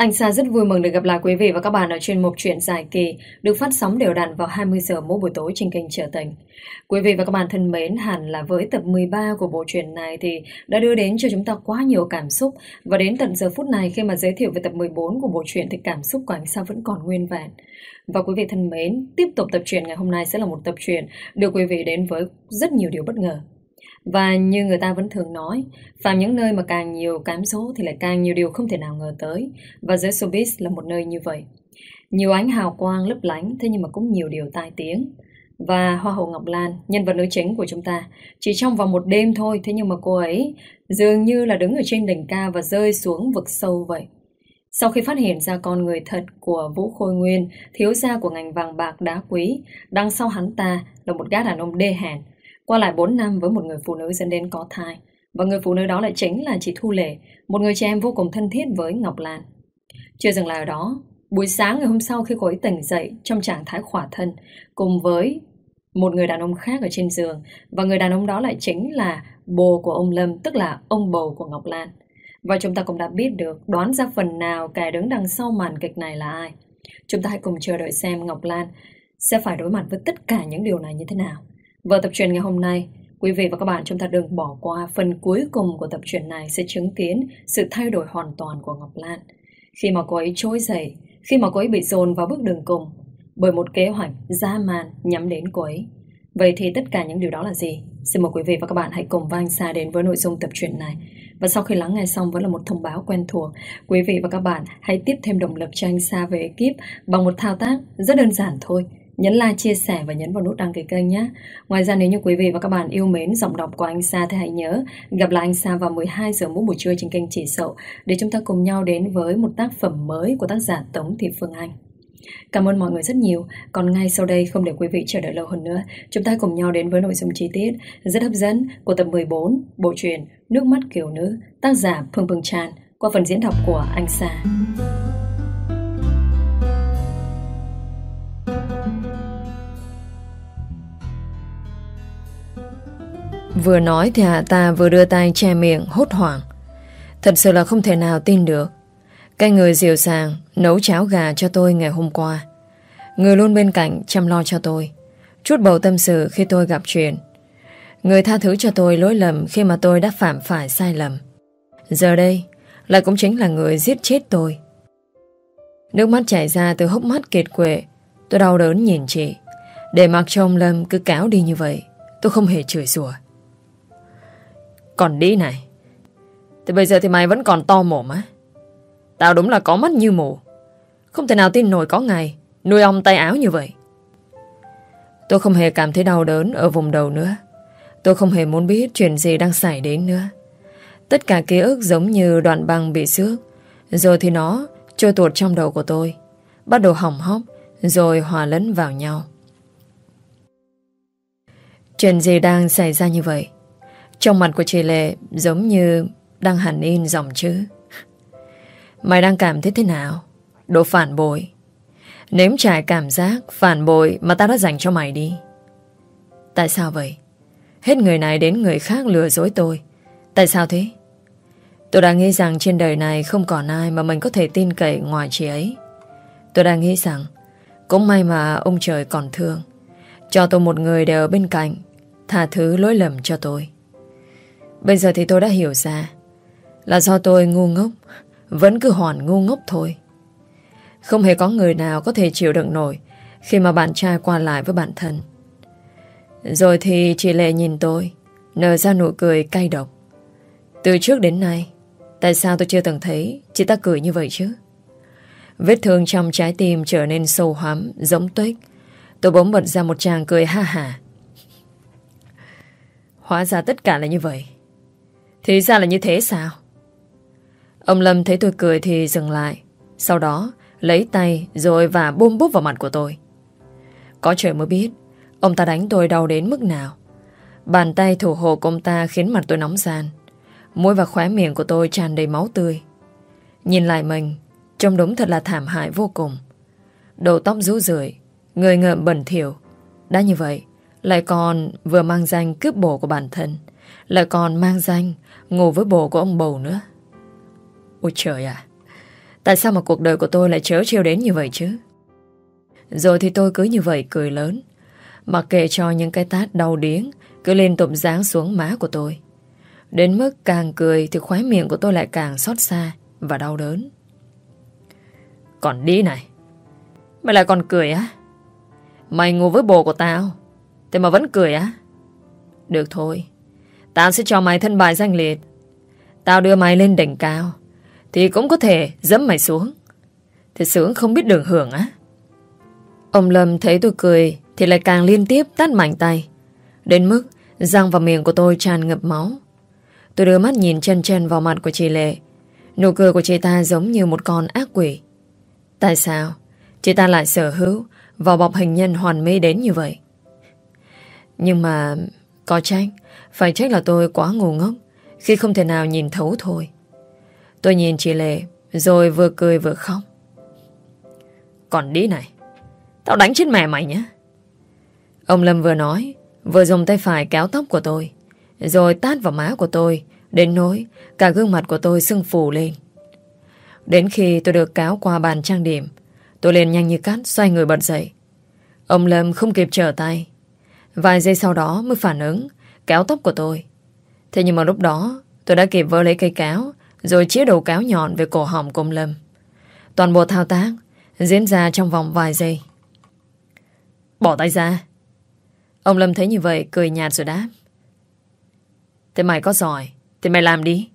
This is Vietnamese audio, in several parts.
Anh Sa rất vui mừng được gặp lại quý vị và các bạn ở chuyên mục Chuyện dài kỳ được phát sóng đều đặn vào 20 giờ mỗi buổi tối trên kênh Trở Tình. Quý vị và các bạn thân mến, hẳn là với tập 13 của bộ truyện này thì đã đưa đến cho chúng ta quá nhiều cảm xúc và đến tận giờ phút này khi mà giới thiệu về tập 14 của bộ truyện thì cảm xúc của anh Sa vẫn còn nguyên vẹn. Và quý vị thân mến, tiếp tục tập truyện ngày hôm nay sẽ là một tập truyện đưa quý vị đến với rất nhiều điều bất ngờ. Và như người ta vẫn thường nói, vào những nơi mà càng nhiều cám dỗ thì lại càng nhiều điều không thể nào ngờ tới. Và giới showbiz là một nơi như vậy. Nhiều ánh hào quang lấp lánh, thế nhưng mà cũng nhiều điều tai tiếng. Và Hoa hậu Ngọc Lan, nhân vật nữ chính của chúng ta, chỉ trong vòng một đêm thôi, thế nhưng mà cô ấy dường như là đứng ở trên đỉnh cao và rơi xuống vực sâu vậy. Sau khi phát hiện ra con người thật của Vũ Khôi Nguyên, thiếu gia của ngành vàng bạc đá quý, đằng sau hắn ta là một gã đàn ông đê hèn, qua lại 4 năm với một người phụ nữ dẫn đến có thai. Và người phụ nữ đó lại chính là chị Thu Lệ, một người chị em vô cùng thân thiết với Ngọc Lan. Chưa dừng lại ở đó, buổi sáng ngày hôm sau khi cô ấy tỉnh dậy trong trạng thái khỏa thân, cùng với một người đàn ông khác ở trên giường, và người đàn ông đó lại chính là bồ của ông Lâm, tức là ông bầu của Ngọc Lan. Và chúng ta cũng đã biết được, đoán ra phần nào kẻ đứng đằng sau màn kịch này là ai. Chúng ta hãy cùng chờ đợi xem Ngọc Lan sẽ phải đối mặt với tất cả những điều này như thế nào. Vào tập truyện ngày hôm nay, quý vị và các bạn chúng ta đừng bỏ qua phần cuối cùng của tập truyện này sẽ chứng kiến sự thay đổi hoàn toàn của Ngọc Lan. Khi mà cô ấy trỗi dậy, khi mà cô ấy bị dồn vào bước đường cùng bởi một kế hoạch dã man nhắm đến cô ấy. Vậy thì tất cả những điều đó là gì? Xin mời quý vị và các bạn hãy cùng vang xa Sa đến với nội dung tập truyện này. Và sau khi lắng nghe xong vẫn là một thông báo quen thuộc, quý vị và các bạn hãy tiếp thêm động lực cho anh Sa về ekip bằng một thao tác rất đơn giản thôi nhấn like, chia sẻ và nhấn vào nút đăng ký kênh nhé. Ngoài ra nếu như quý vị và các bạn yêu mến giọng đọc của anh Sa thì hãy nhớ gặp lại anh Sa vào 12 giờ mỗi buổi trưa trên kênh Chỉ Sậu để chúng ta cùng nhau đến với một tác phẩm mới của tác giả Tống Thị Phương Anh. Cảm ơn mọi người rất nhiều. Còn ngay sau đây không để quý vị chờ đợi lâu hơn nữa, chúng ta cùng nhau đến với nội dung chi tiết rất hấp dẫn của tập 14 bộ truyện Nước mắt kiểu nữ, tác giả Phương Phương Tràn qua phần diễn đọc của anh Sa. Vừa nói thì Hạ ta vừa đưa tay che miệng hốt hoảng. Thật sự là không thể nào tin được. Cái người dịu dàng nấu cháo gà cho tôi ngày hôm qua. Người luôn bên cạnh chăm lo cho tôi. Chút bầu tâm sự khi tôi gặp chuyện. Người tha thứ cho tôi lỗi lầm khi mà tôi đã phạm phải sai lầm. Giờ đây, lại cũng chính là người giết chết tôi. Nước mắt chảy ra từ hốc mắt kiệt quệ. Tôi đau đớn nhìn chị. Để mặc cho ông Lâm cứ cáo đi như vậy, tôi không hề chửi rủa. Còn đi này. Thì bây giờ thì mày vẫn còn to mồm á. Tao đúng là có mắt như mù. Không thể nào tin nổi có ngày Nuôi ông tay áo như vậy. Tôi không hề cảm thấy đau đớn Ở vùng đầu nữa. Tôi không hề muốn biết chuyện gì đang xảy đến nữa. Tất cả ký ức giống như đoạn băng bị xước. Rồi thì nó trôi tuột trong đầu của tôi. Bắt đầu hỏng hóc, Rồi hòa lẫn vào nhau. Chuyện gì đang xảy ra như vậy? Trong mặt của chị Lệ giống như đang hẳn in dòng chữ. Mày đang cảm thấy thế nào? Đồ phản bội. Nếm trải cảm giác phản bội mà ta đã dành cho mày đi. Tại sao vậy? Hết người này đến người khác lừa dối tôi. Tại sao thế? Tôi đang nghĩ rằng trên đời này không còn ai mà mình có thể tin cậy ngoài chị ấy. Tôi đang nghĩ rằng cũng may mà ông trời còn thương. Cho tôi một người để ở bên cạnh, tha thứ lỗi lầm cho tôi. Bây giờ thì tôi đã hiểu ra. Là do tôi ngu ngốc, Vẫn cứ hoàn ngu ngốc thôi. Không hề có người nào có thể chịu đựng nổi Khi mà bạn trai qua lại với bạn thân. Rồi thì chị Lệ nhìn tôi, Nở ra nụ cười cay độc. Từ trước đến nay, Tại sao tôi chưa từng thấy Chị ta cười như vậy chứ? Vết thương trong trái tim trở nên sâu hoắm Giống tuyết Tôi bỗng bật ra một tràng cười ha hả Hóa ra tất cả là như vậy thì ra là như thế sao? Ông Lâm thấy tôi cười thì dừng lại. Sau đó lấy tay rồi và bôm búp vào mặt của tôi. Có trời mới biết ông ta đánh tôi đau đến mức nào. Bàn tay thủ hộ của ông ta khiến mặt tôi nóng gian. Mũi và khóe miệng của tôi tràn đầy máu tươi. Nhìn lại mình, trông đúng thật là thảm hại vô cùng. Đầu tóc rũ rượi, người ngợm bẩn thỉu. Đã như vậy, lại còn vừa mang danh cướp bổ của bản thân, lại còn mang danh ngủ với bồ của ông bầu nữa. Ôi trời à, Tại sao mà cuộc đời của tôi lại chớ trêu đến như vậy chứ? Rồi thì tôi cứ như vậy cười lớn. Mặc kệ cho những cái tát đau điếng cứ liên tục giáng xuống má của tôi. Đến mức càng cười thì khóe miệng của tôi lại càng xót xa và đau đớn. Còn đi này. Mày lại còn cười á? Mày ngủ với bồ của tao. Thế mà vẫn cười á? Được thôi. Tao sẽ cho mày thân bài danh liệt. Tao đưa mày lên đỉnh cao. Thì cũng có thể dẫm mày xuống. Thì sướng không biết đường hưởng á. Ông Lâm thấy tôi cười thì lại càng liên tiếp tát mạnh tay. Đến mức răng và miệng của tôi tràn ngập máu. Tôi đưa mắt nhìn chân chân vào mặt của chị Lệ. Nụ cười của chị ta giống như một con ác quỷ. Tại sao chị ta lại sở hữu vào bọc hình nhân hoàn mỹ đến như vậy? Nhưng mà có trách, phải trách là tôi quá ngu ngốc khi không thể nào nhìn thấu thôi. Tôi nhìn chị Lệ rồi vừa cười vừa khóc. Còn đi này, tao đánh chết mẹ mày nhé. Ông Lâm vừa nói, vừa dùng tay phải kéo tóc của tôi, rồi tát vào má của tôi, đến nỗi cả gương mặt của tôi sưng phù lên. Đến khi tôi được cáo qua bàn trang điểm, tôi liền nhanh như cát xoay người bật dậy. Ông Lâm không kịp trở tay. Vài giây sau đó mới phản ứng, kéo tóc của tôi. Thế nhưng mà lúc đó, tôi đã kịp vơ lấy cây cáo, rồi chĩa đầu cáo nhọn về cổ họng của ông Lâm. Toàn bộ thao tác diễn ra trong vòng vài giây. Bỏ tay ra. Ông Lâm thấy như vậy, cười nhạt rồi đáp. Thế mày có giỏi, thì mày làm đi.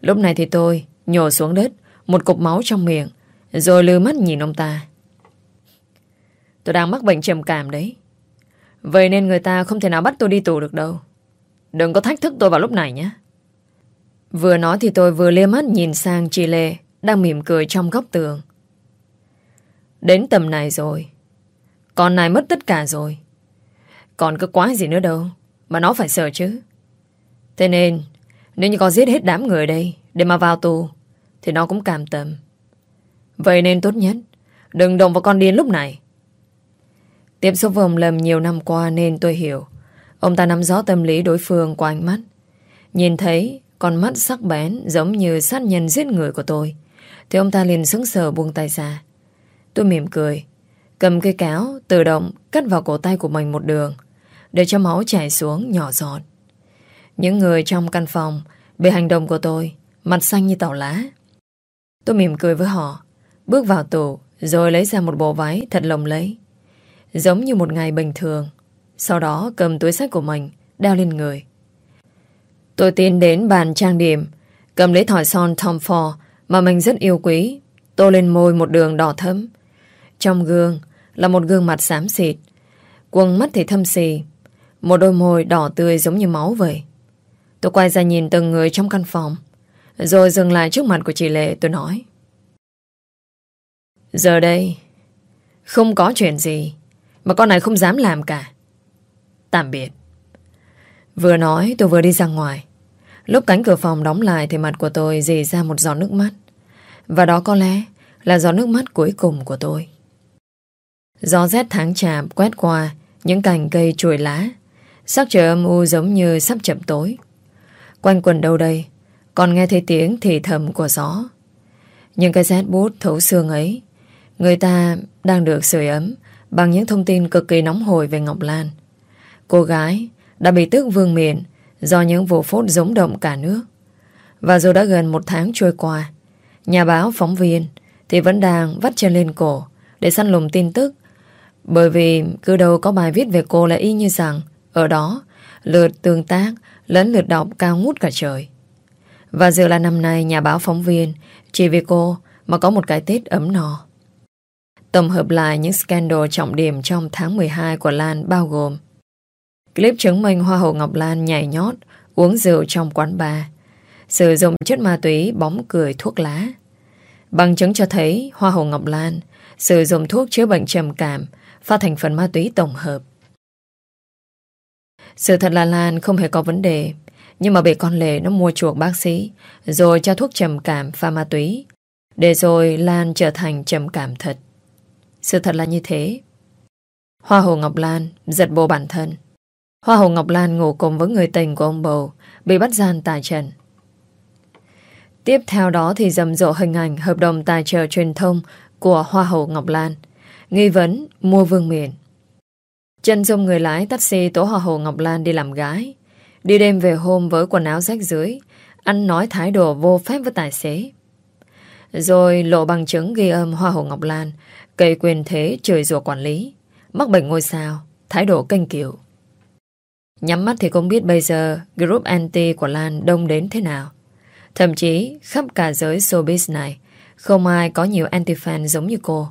Lúc này thì tôi nhổ xuống đất, một cục máu trong miệng, rồi lừa mắt nhìn ông ta. Tôi đang mắc bệnh trầm cảm đấy. Vậy nên người ta không thể nào bắt tôi đi tù được đâu. Đừng có thách thức tôi vào lúc này nhé. Vừa nói thì tôi vừa liếc mắt nhìn sang chị Lê đang mỉm cười trong góc tường. Đến tầm này rồi. Con này mất tất cả rồi. Còn cứ quái gì nữa đâu, mà nó phải sợ chứ. Thế nên, nếu như có giết hết đám người đây để mà vào tù, thì nó cũng cảm tâm. Vậy nên tốt nhất, đừng động vào con điên lúc này. Tiếp xúc với ông Lâm nhiều năm qua nên tôi hiểu. Ông ta nắm rõ tâm lý đối phương qua ánh mắt. Nhìn thấy, con mắt sắc bén giống như sát nhân giết người của tôi. Thì ông ta liền sững sờ buông tay ra. Tôi mỉm cười. Cầm cây cáo tự động cắt vào cổ tay của mình một đường. Để cho máu chảy xuống nhỏ giọt. Những người trong căn phòng bị hành động của tôi mặt xanh như tàu lá. Tôi mỉm cười với họ. Bước vào tủ rồi lấy ra một bộ váy thật lồng lấy. Giống như một ngày bình thường. Sau đó, cầm túi sách của mình, Đeo lên người. Tôi tiến đến bàn trang điểm, Cầm lấy thỏi son Tom Ford Mà mình rất yêu quý, Tô lên môi một đường đỏ thấm Trong gương là một gương mặt xám xịt Quần mắt thì thâm xì, Một đôi môi đỏ tươi giống như máu vậy. Tôi quay ra nhìn từng người trong căn phòng, Rồi dừng lại trước mặt của chị Lệ, tôi nói. Giờ đây, Không có chuyện gì mà con này không dám làm cả. Tạm biệt. Vừa nói, tôi vừa đi ra ngoài. Lúc cánh cửa phòng đóng lại Thì mặt của tôi dì ra một giọt nước mắt. Và đó có lẽ là giọt nước mắt cuối cùng của tôi. Gió rét tháng chạm quét qua Những cành cây chuồi lá. Sắc trời âm u giống như sắp chậm tối. Quanh quần đâu đây, Còn nghe thấy tiếng thì thầm của gió. Những cái rét bút thấu xương ấy, Người ta đang được sưởi ấm bằng những thông tin cực kỳ nóng hổi về Ngọc Lan. Cô gái đã bị tước vương miện do những vụ phốt giống động cả nước. Và dù đã gần một tháng trôi qua, nhà báo phóng viên thì vẫn đang vắt chân lên cổ để săn lùng tin tức. Bởi vì cứ đâu có bài viết về cô là y như rằng ở đó lượt tương tác lẫn lượt đọc cao ngút cả trời. Và giờ là năm nay nhà báo phóng viên chỉ vì cô mà có một cái Tết ấm no. Tổng hợp lại những scandal trọng điểm trong tháng 12 của Lan bao gồm Clip chứng minh Hoa hậu Ngọc Lan nhảy nhót, uống rượu trong quán bar, sử dụng chất ma túy bóng cười thuốc lá. Bằng chứng cho thấy Hoa hậu Ngọc Lan sử dụng thuốc chữa bệnh trầm cảm pha thành phần ma túy tổng hợp. Sự thật là Lan không hề có vấn đề, nhưng mà bị con lệ nó mua chuộc bác sĩ rồi cho thuốc trầm cảm pha ma túy, để rồi Lan trở thành trầm cảm thật. Sự thật là như thế. Hoa Hồ Ngọc Lan giật bồ bản thân. Hoa Hồ Ngọc Lan ngủ cùng với người tình của ông bầu bị bắt gian tài trần. Tiếp theo đó thì rầm rộ hình ảnh hợp đồng tài trợ truyền thông của Hoa hậu Ngọc Lan. Nghi vấn mua vương miện. Chân dung người lái taxi tố Hoa hậu Ngọc Lan đi làm gái. Đi đêm về hôm với quần áo rách dưới, ăn nói thái độ vô phép với tài xế. Rồi lộ bằng chứng ghi âm Hoa hậu Ngọc Lan, cây quyền thế trời rùa quản lý, mắc bệnh ngôi sao, thái độ kênh kiểu Nhắm mắt thì cũng biết bây giờ group anti của Lan đông đến thế nào. Thậm chí khắp cả giới showbiz này không ai có nhiều anti-fan giống như cô.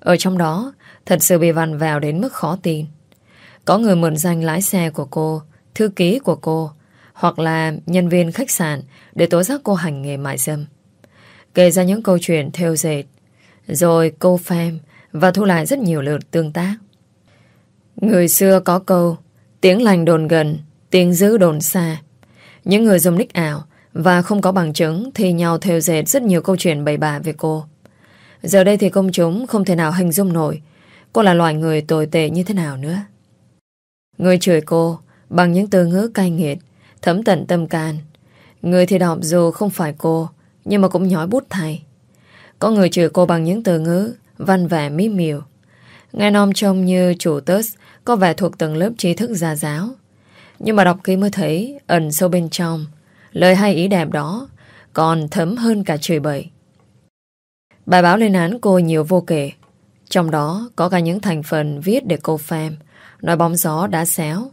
Ở trong đó thật sự bị vằn vào đến mức khó tin. Có người mượn danh lái xe của cô, thư ký của cô hoặc là nhân viên khách sạn để tố giác cô hành nghề mại dâm. Kể ra những câu chuyện theo dệt rồi cô phèm và thu lại rất nhiều lượt tương tác. Người xưa có câu tiếng lành đồn gần, tiếng dữ đồn xa. Những người dùng nick ảo và không có bằng chứng thì nhau theo dệt rất nhiều câu chuyện bày bạ về cô. Giờ đây thì công chúng không thể nào hình dung nổi cô là loại người tồi tệ như thế nào nữa. Người chửi cô bằng những từ ngữ cay nghiệt, thấm tận tâm can. Người thì đọc dù không phải cô, nhưng mà cũng nhói bút thay. Có người chửi cô bằng những từ ngữ văn vẻ mỹ miều. Nghe nom trông như chủ tớt có vẻ thuộc tầng lớp trí thức gia giáo. Nhưng mà đọc kỹ mới thấy ẩn sâu bên trong lời hay ý đẹp đó còn thấm hơn cả chửi bậy. Bài báo lên án cô nhiều vô kể. Trong đó có cả những thành phần viết để cô phèm nói bóng gió đã xéo.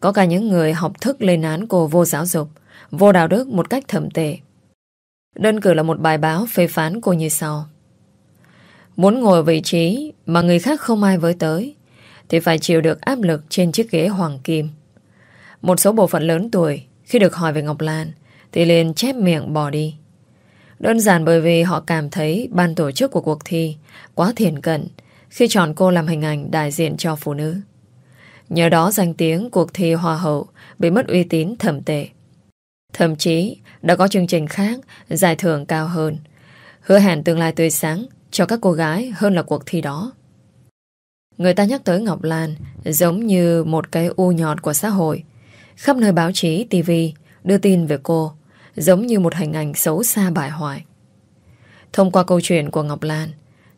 Có cả những người học thức lên án cô vô giáo dục, vô đạo đức một cách thầm tệ. Đơn cử là một bài báo phê phán cô như sau. Muốn ngồi vị trí mà người khác không ai với tới, thì phải chịu được áp lực trên chiếc ghế hoàng kim. Một số bộ phận lớn tuổi, khi được hỏi về Ngọc Lan, thì liền chép miệng bỏ đi. Đơn giản bởi vì họ cảm thấy ban tổ chức của cuộc thi quá thiền cận khi chọn cô làm hình ảnh đại diện cho phụ nữ. Nhờ đó danh tiếng cuộc thi Hoa hậu bị mất uy tín thẩm tệ. Thậm chí đã có chương trình khác giải thưởng cao hơn, hứa hẹn tương lai tươi sáng cho các cô gái hơn là cuộc thi đó. Người ta nhắc tới Ngọc Lan giống như một cái u nhọt của xã hội. Khắp nơi báo chí, TV đưa tin về cô giống như một hình ảnh xấu xa bại hoại. Thông qua câu chuyện của Ngọc Lan,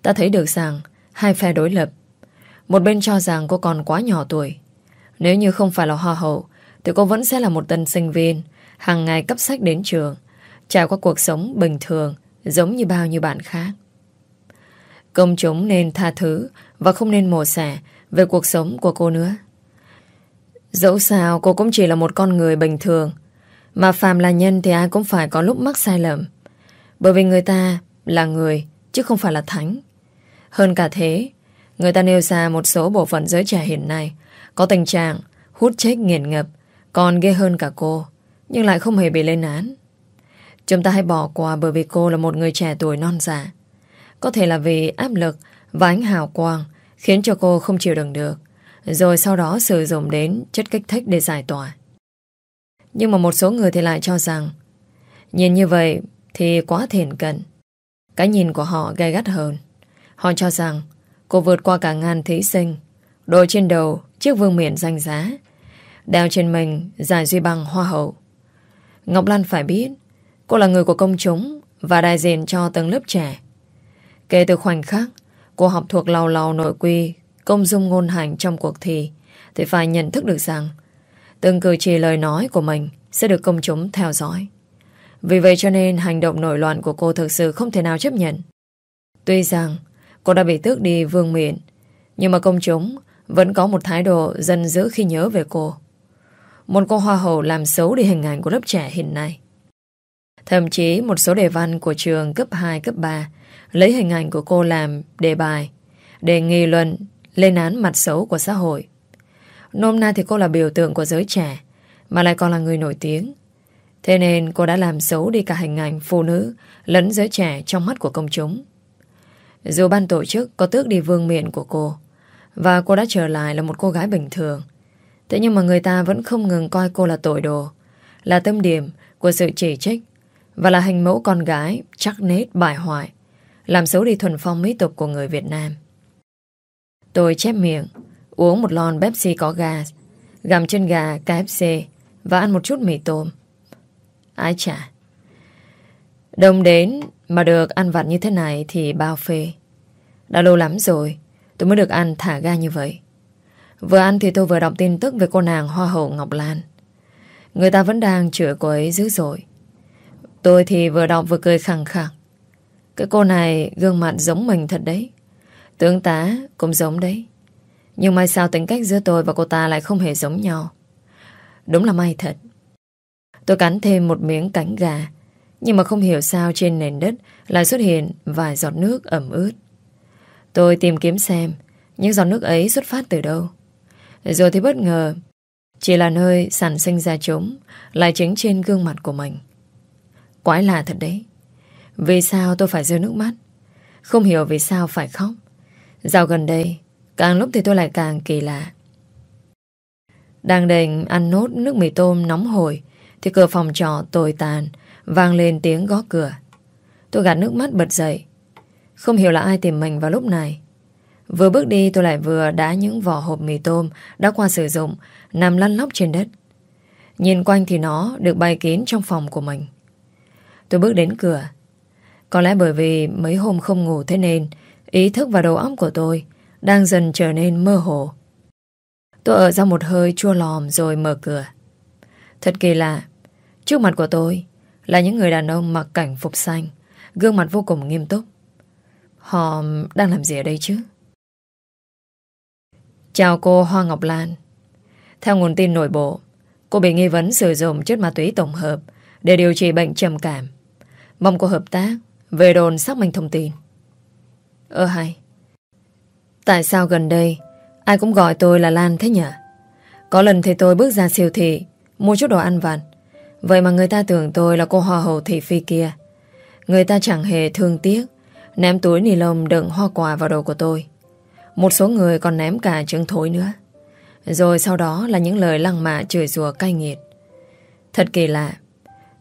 ta thấy được rằng hai phe đối lập. Một bên cho rằng cô còn quá nhỏ tuổi. Nếu như không phải là hoa hậu, thì cô vẫn sẽ là một tân sinh viên, hàng ngày cấp sách đến trường, trải qua cuộc sống bình thường, giống như bao nhiêu bạn khác. Công chúng nên tha thứ và không nên mổ xẻ về cuộc sống của cô nữa. Dẫu sao cô cũng chỉ là một con người bình thường, mà phàm là nhân thì ai cũng phải có lúc mắc sai lầm. Bởi vì người ta là người, chứ không phải là thánh. Hơn cả thế, người ta nêu ra một số bộ phận giới trẻ hiện nay có tình trạng hút chết nghiền ngập, còn ghê hơn cả cô, nhưng lại không hề bị lên án. Chúng ta hãy bỏ qua bởi vì cô là một người trẻ tuổi non giả Có thể là vì áp lực và ánh hào quang khiến cho cô không chịu đựng được, rồi sau đó sử dụng đến chất kích thích để giải tỏa. Nhưng mà một số người thì lại cho rằng nhìn như vậy thì quá thiền cận. Cái nhìn của họ gay gắt hơn. Họ cho rằng cô vượt qua cả ngàn thí sinh, đội trên đầu chiếc vương miện danh giá, đeo trên mình giải duy bằng hoa hậu. Ngọc Lan phải biết cô là người của công chúng và đại diện cho tầng lớp trẻ. Kể từ khoảnh khắc cô học thuộc lầu lầu nội quy công dung ngôn hành trong cuộc thi thì phải nhận thức được rằng từng cử chỉ lời nói của mình sẽ được công chúng theo dõi. Vì vậy cho nên hành động nổi loạn của cô thực sự không thể nào chấp nhận. Tuy rằng cô đã bị tước đi vương miện, nhưng mà công chúng vẫn có một thái độ dần dữ khi nhớ về cô. Một cô hoa hậu làm xấu đi hình ảnh của lớp trẻ hiện nay. Thậm chí một số đề văn của trường cấp 2, cấp 3 lấy hình ảnh của cô làm đề bài để nghi luận lên án mặt xấu của xã hội. Nôm na thì cô là biểu tượng của giới trẻ mà lại còn là người nổi tiếng. Thế nên cô đã làm xấu đi cả hình ảnh phụ nữ lẫn giới trẻ trong mắt của công chúng. Dù ban tổ chức có tước đi vương miện của cô và cô đã trở lại là một cô gái bình thường. Thế nhưng mà người ta vẫn không ngừng coi cô là tội đồ, là tâm điểm của sự chỉ trích và là hình mẫu con gái chắc nết bại hoại, làm xấu đi thuần phong mỹ tục của người Việt Nam. Tôi chép miệng, uống một lon Pepsi có gas, gặm chân gà KFC và ăn một chút mì tôm. Ái chà. Đông đến mà được ăn vặt như thế này thì bao phê. Đã lâu lắm rồi tôi mới được ăn thả ga như vậy. Vừa ăn thì tôi vừa đọc tin tức về cô nàng Hoa hậu Ngọc Lan. Người ta vẫn đang chửi cô ấy dữ dội. Tôi thì vừa đọc vừa cười khẳng khẳng. Cái cô này gương mặt giống mình thật đấy. Tướng tá cũng giống đấy. Nhưng mai sao tính cách giữa tôi và cô ta lại không hề giống nhau. Đúng là may thật. Tôi cắn thêm một miếng cánh gà, nhưng mà không hiểu sao trên nền đất lại xuất hiện vài giọt nước ẩm ướt. Tôi tìm kiếm xem, những giọt nước ấy xuất phát từ đâu. Rồi thì bất ngờ chỉ là nơi sản sinh ra chúng lại chính trên gương mặt của mình. Quái lạ thật đấy. Vì sao tôi phải rơi nước mắt? Không hiểu vì sao phải khóc. Dạo gần đây, càng lúc thì tôi lại càng kỳ lạ. Đang định ăn nốt nước mì tôm nóng hổi thì cửa phòng trọ tồi tàn Vang lên tiếng gõ cửa Tôi gạt nước mắt bật dậy Không hiểu là ai tìm mình vào lúc này Vừa bước đi tôi lại vừa đá những vỏ hộp mì tôm Đã qua sử dụng Nằm lăn lóc trên đất. Nhìn quanh thì nó được bày kín trong phòng của mình. Tôi bước đến cửa. Có lẽ bởi vì mấy hôm không ngủ thế nên Ý thức và đầu óc của tôi Đang dần trở nên mơ hồ. Tôi ở ra một hơi chua lòm rồi mở cửa. Thật kỳ lạ Trước mặt của tôi là những người đàn ông mặc cảnh phục xanh, gương mặt vô cùng nghiêm túc. Họ đang làm gì ở đây chứ? Chào cô Hoa Ngọc Lan. Theo nguồn tin nội bộ, cô bị nghi vấn sử dụng chất ma túy tổng hợp để điều trị bệnh trầm cảm. Mong cô hợp tác về đồn xác minh thông tin. Ơ hay. Tại sao gần đây ai cũng gọi tôi là Lan thế nhỉ? Có lần thì tôi bước ra siêu thị mua chút đồ ăn vặt Vậy mà người ta tưởng tôi là cô hoa hậu thị phi kia. Người ta chẳng hề thương tiếc, ném túi ni lông đựng hoa quả vào đầu của tôi. Một số người còn ném cả trứng thối nữa. Rồi sau đó là những lời lăng mạ chửi rủa cay nghiệt. Thật kỳ lạ,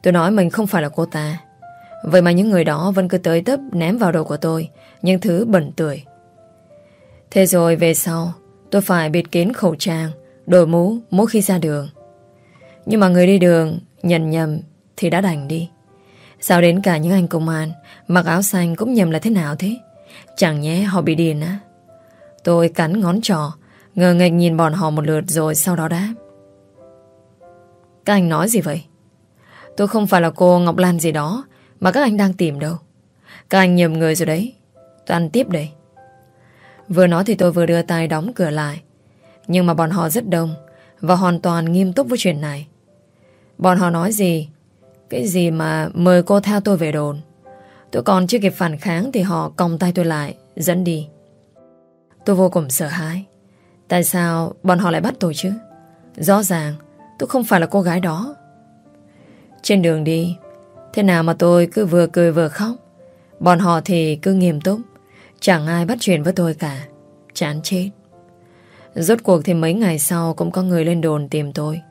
tôi nói mình không phải là cô ta. Vậy mà những người đó vẫn cứ tới tấp ném vào đầu của tôi những thứ bẩn tưởi. Thế rồi về sau, tôi phải bịt kín khẩu trang, đổi mũ mỗi khi ra đường. Nhưng mà người đi đường Nhận nhầm thì đã đành đi Sao đến cả những anh công an Mặc áo xanh cũng nhầm là thế nào thế Chẳng nhé họ bị điên á Tôi cắn ngón trỏ Ngờ nghệch nhìn bọn họ một lượt rồi sau đó đáp. Các anh nói gì vậy? Tôi không phải là cô Ngọc Lan gì đó Mà các anh đang tìm đâu. Các anh nhầm người rồi đấy. Tôi ăn tiếp đây. Vừa nói thì tôi vừa đưa tay đóng cửa lại. Nhưng mà bọn họ rất đông Và hoàn toàn nghiêm túc với chuyện này. Bọn họ nói gì? Cái gì mà mời cô theo tôi về đồn? Tôi còn chưa kịp phản kháng thì họ còng tay tôi lại, dẫn đi. Tôi vô cùng sợ hãi. Tại sao bọn họ lại bắt tôi chứ? Rõ ràng, tôi không phải là cô gái đó. Trên đường đi, thế nào mà tôi cứ vừa cười vừa khóc. Bọn họ thì cứ nghiêm túc. Chẳng ai bắt chuyện với tôi cả. Chán chết. Rốt cuộc thì mấy ngày sau cũng có người lên đồn tìm tôi.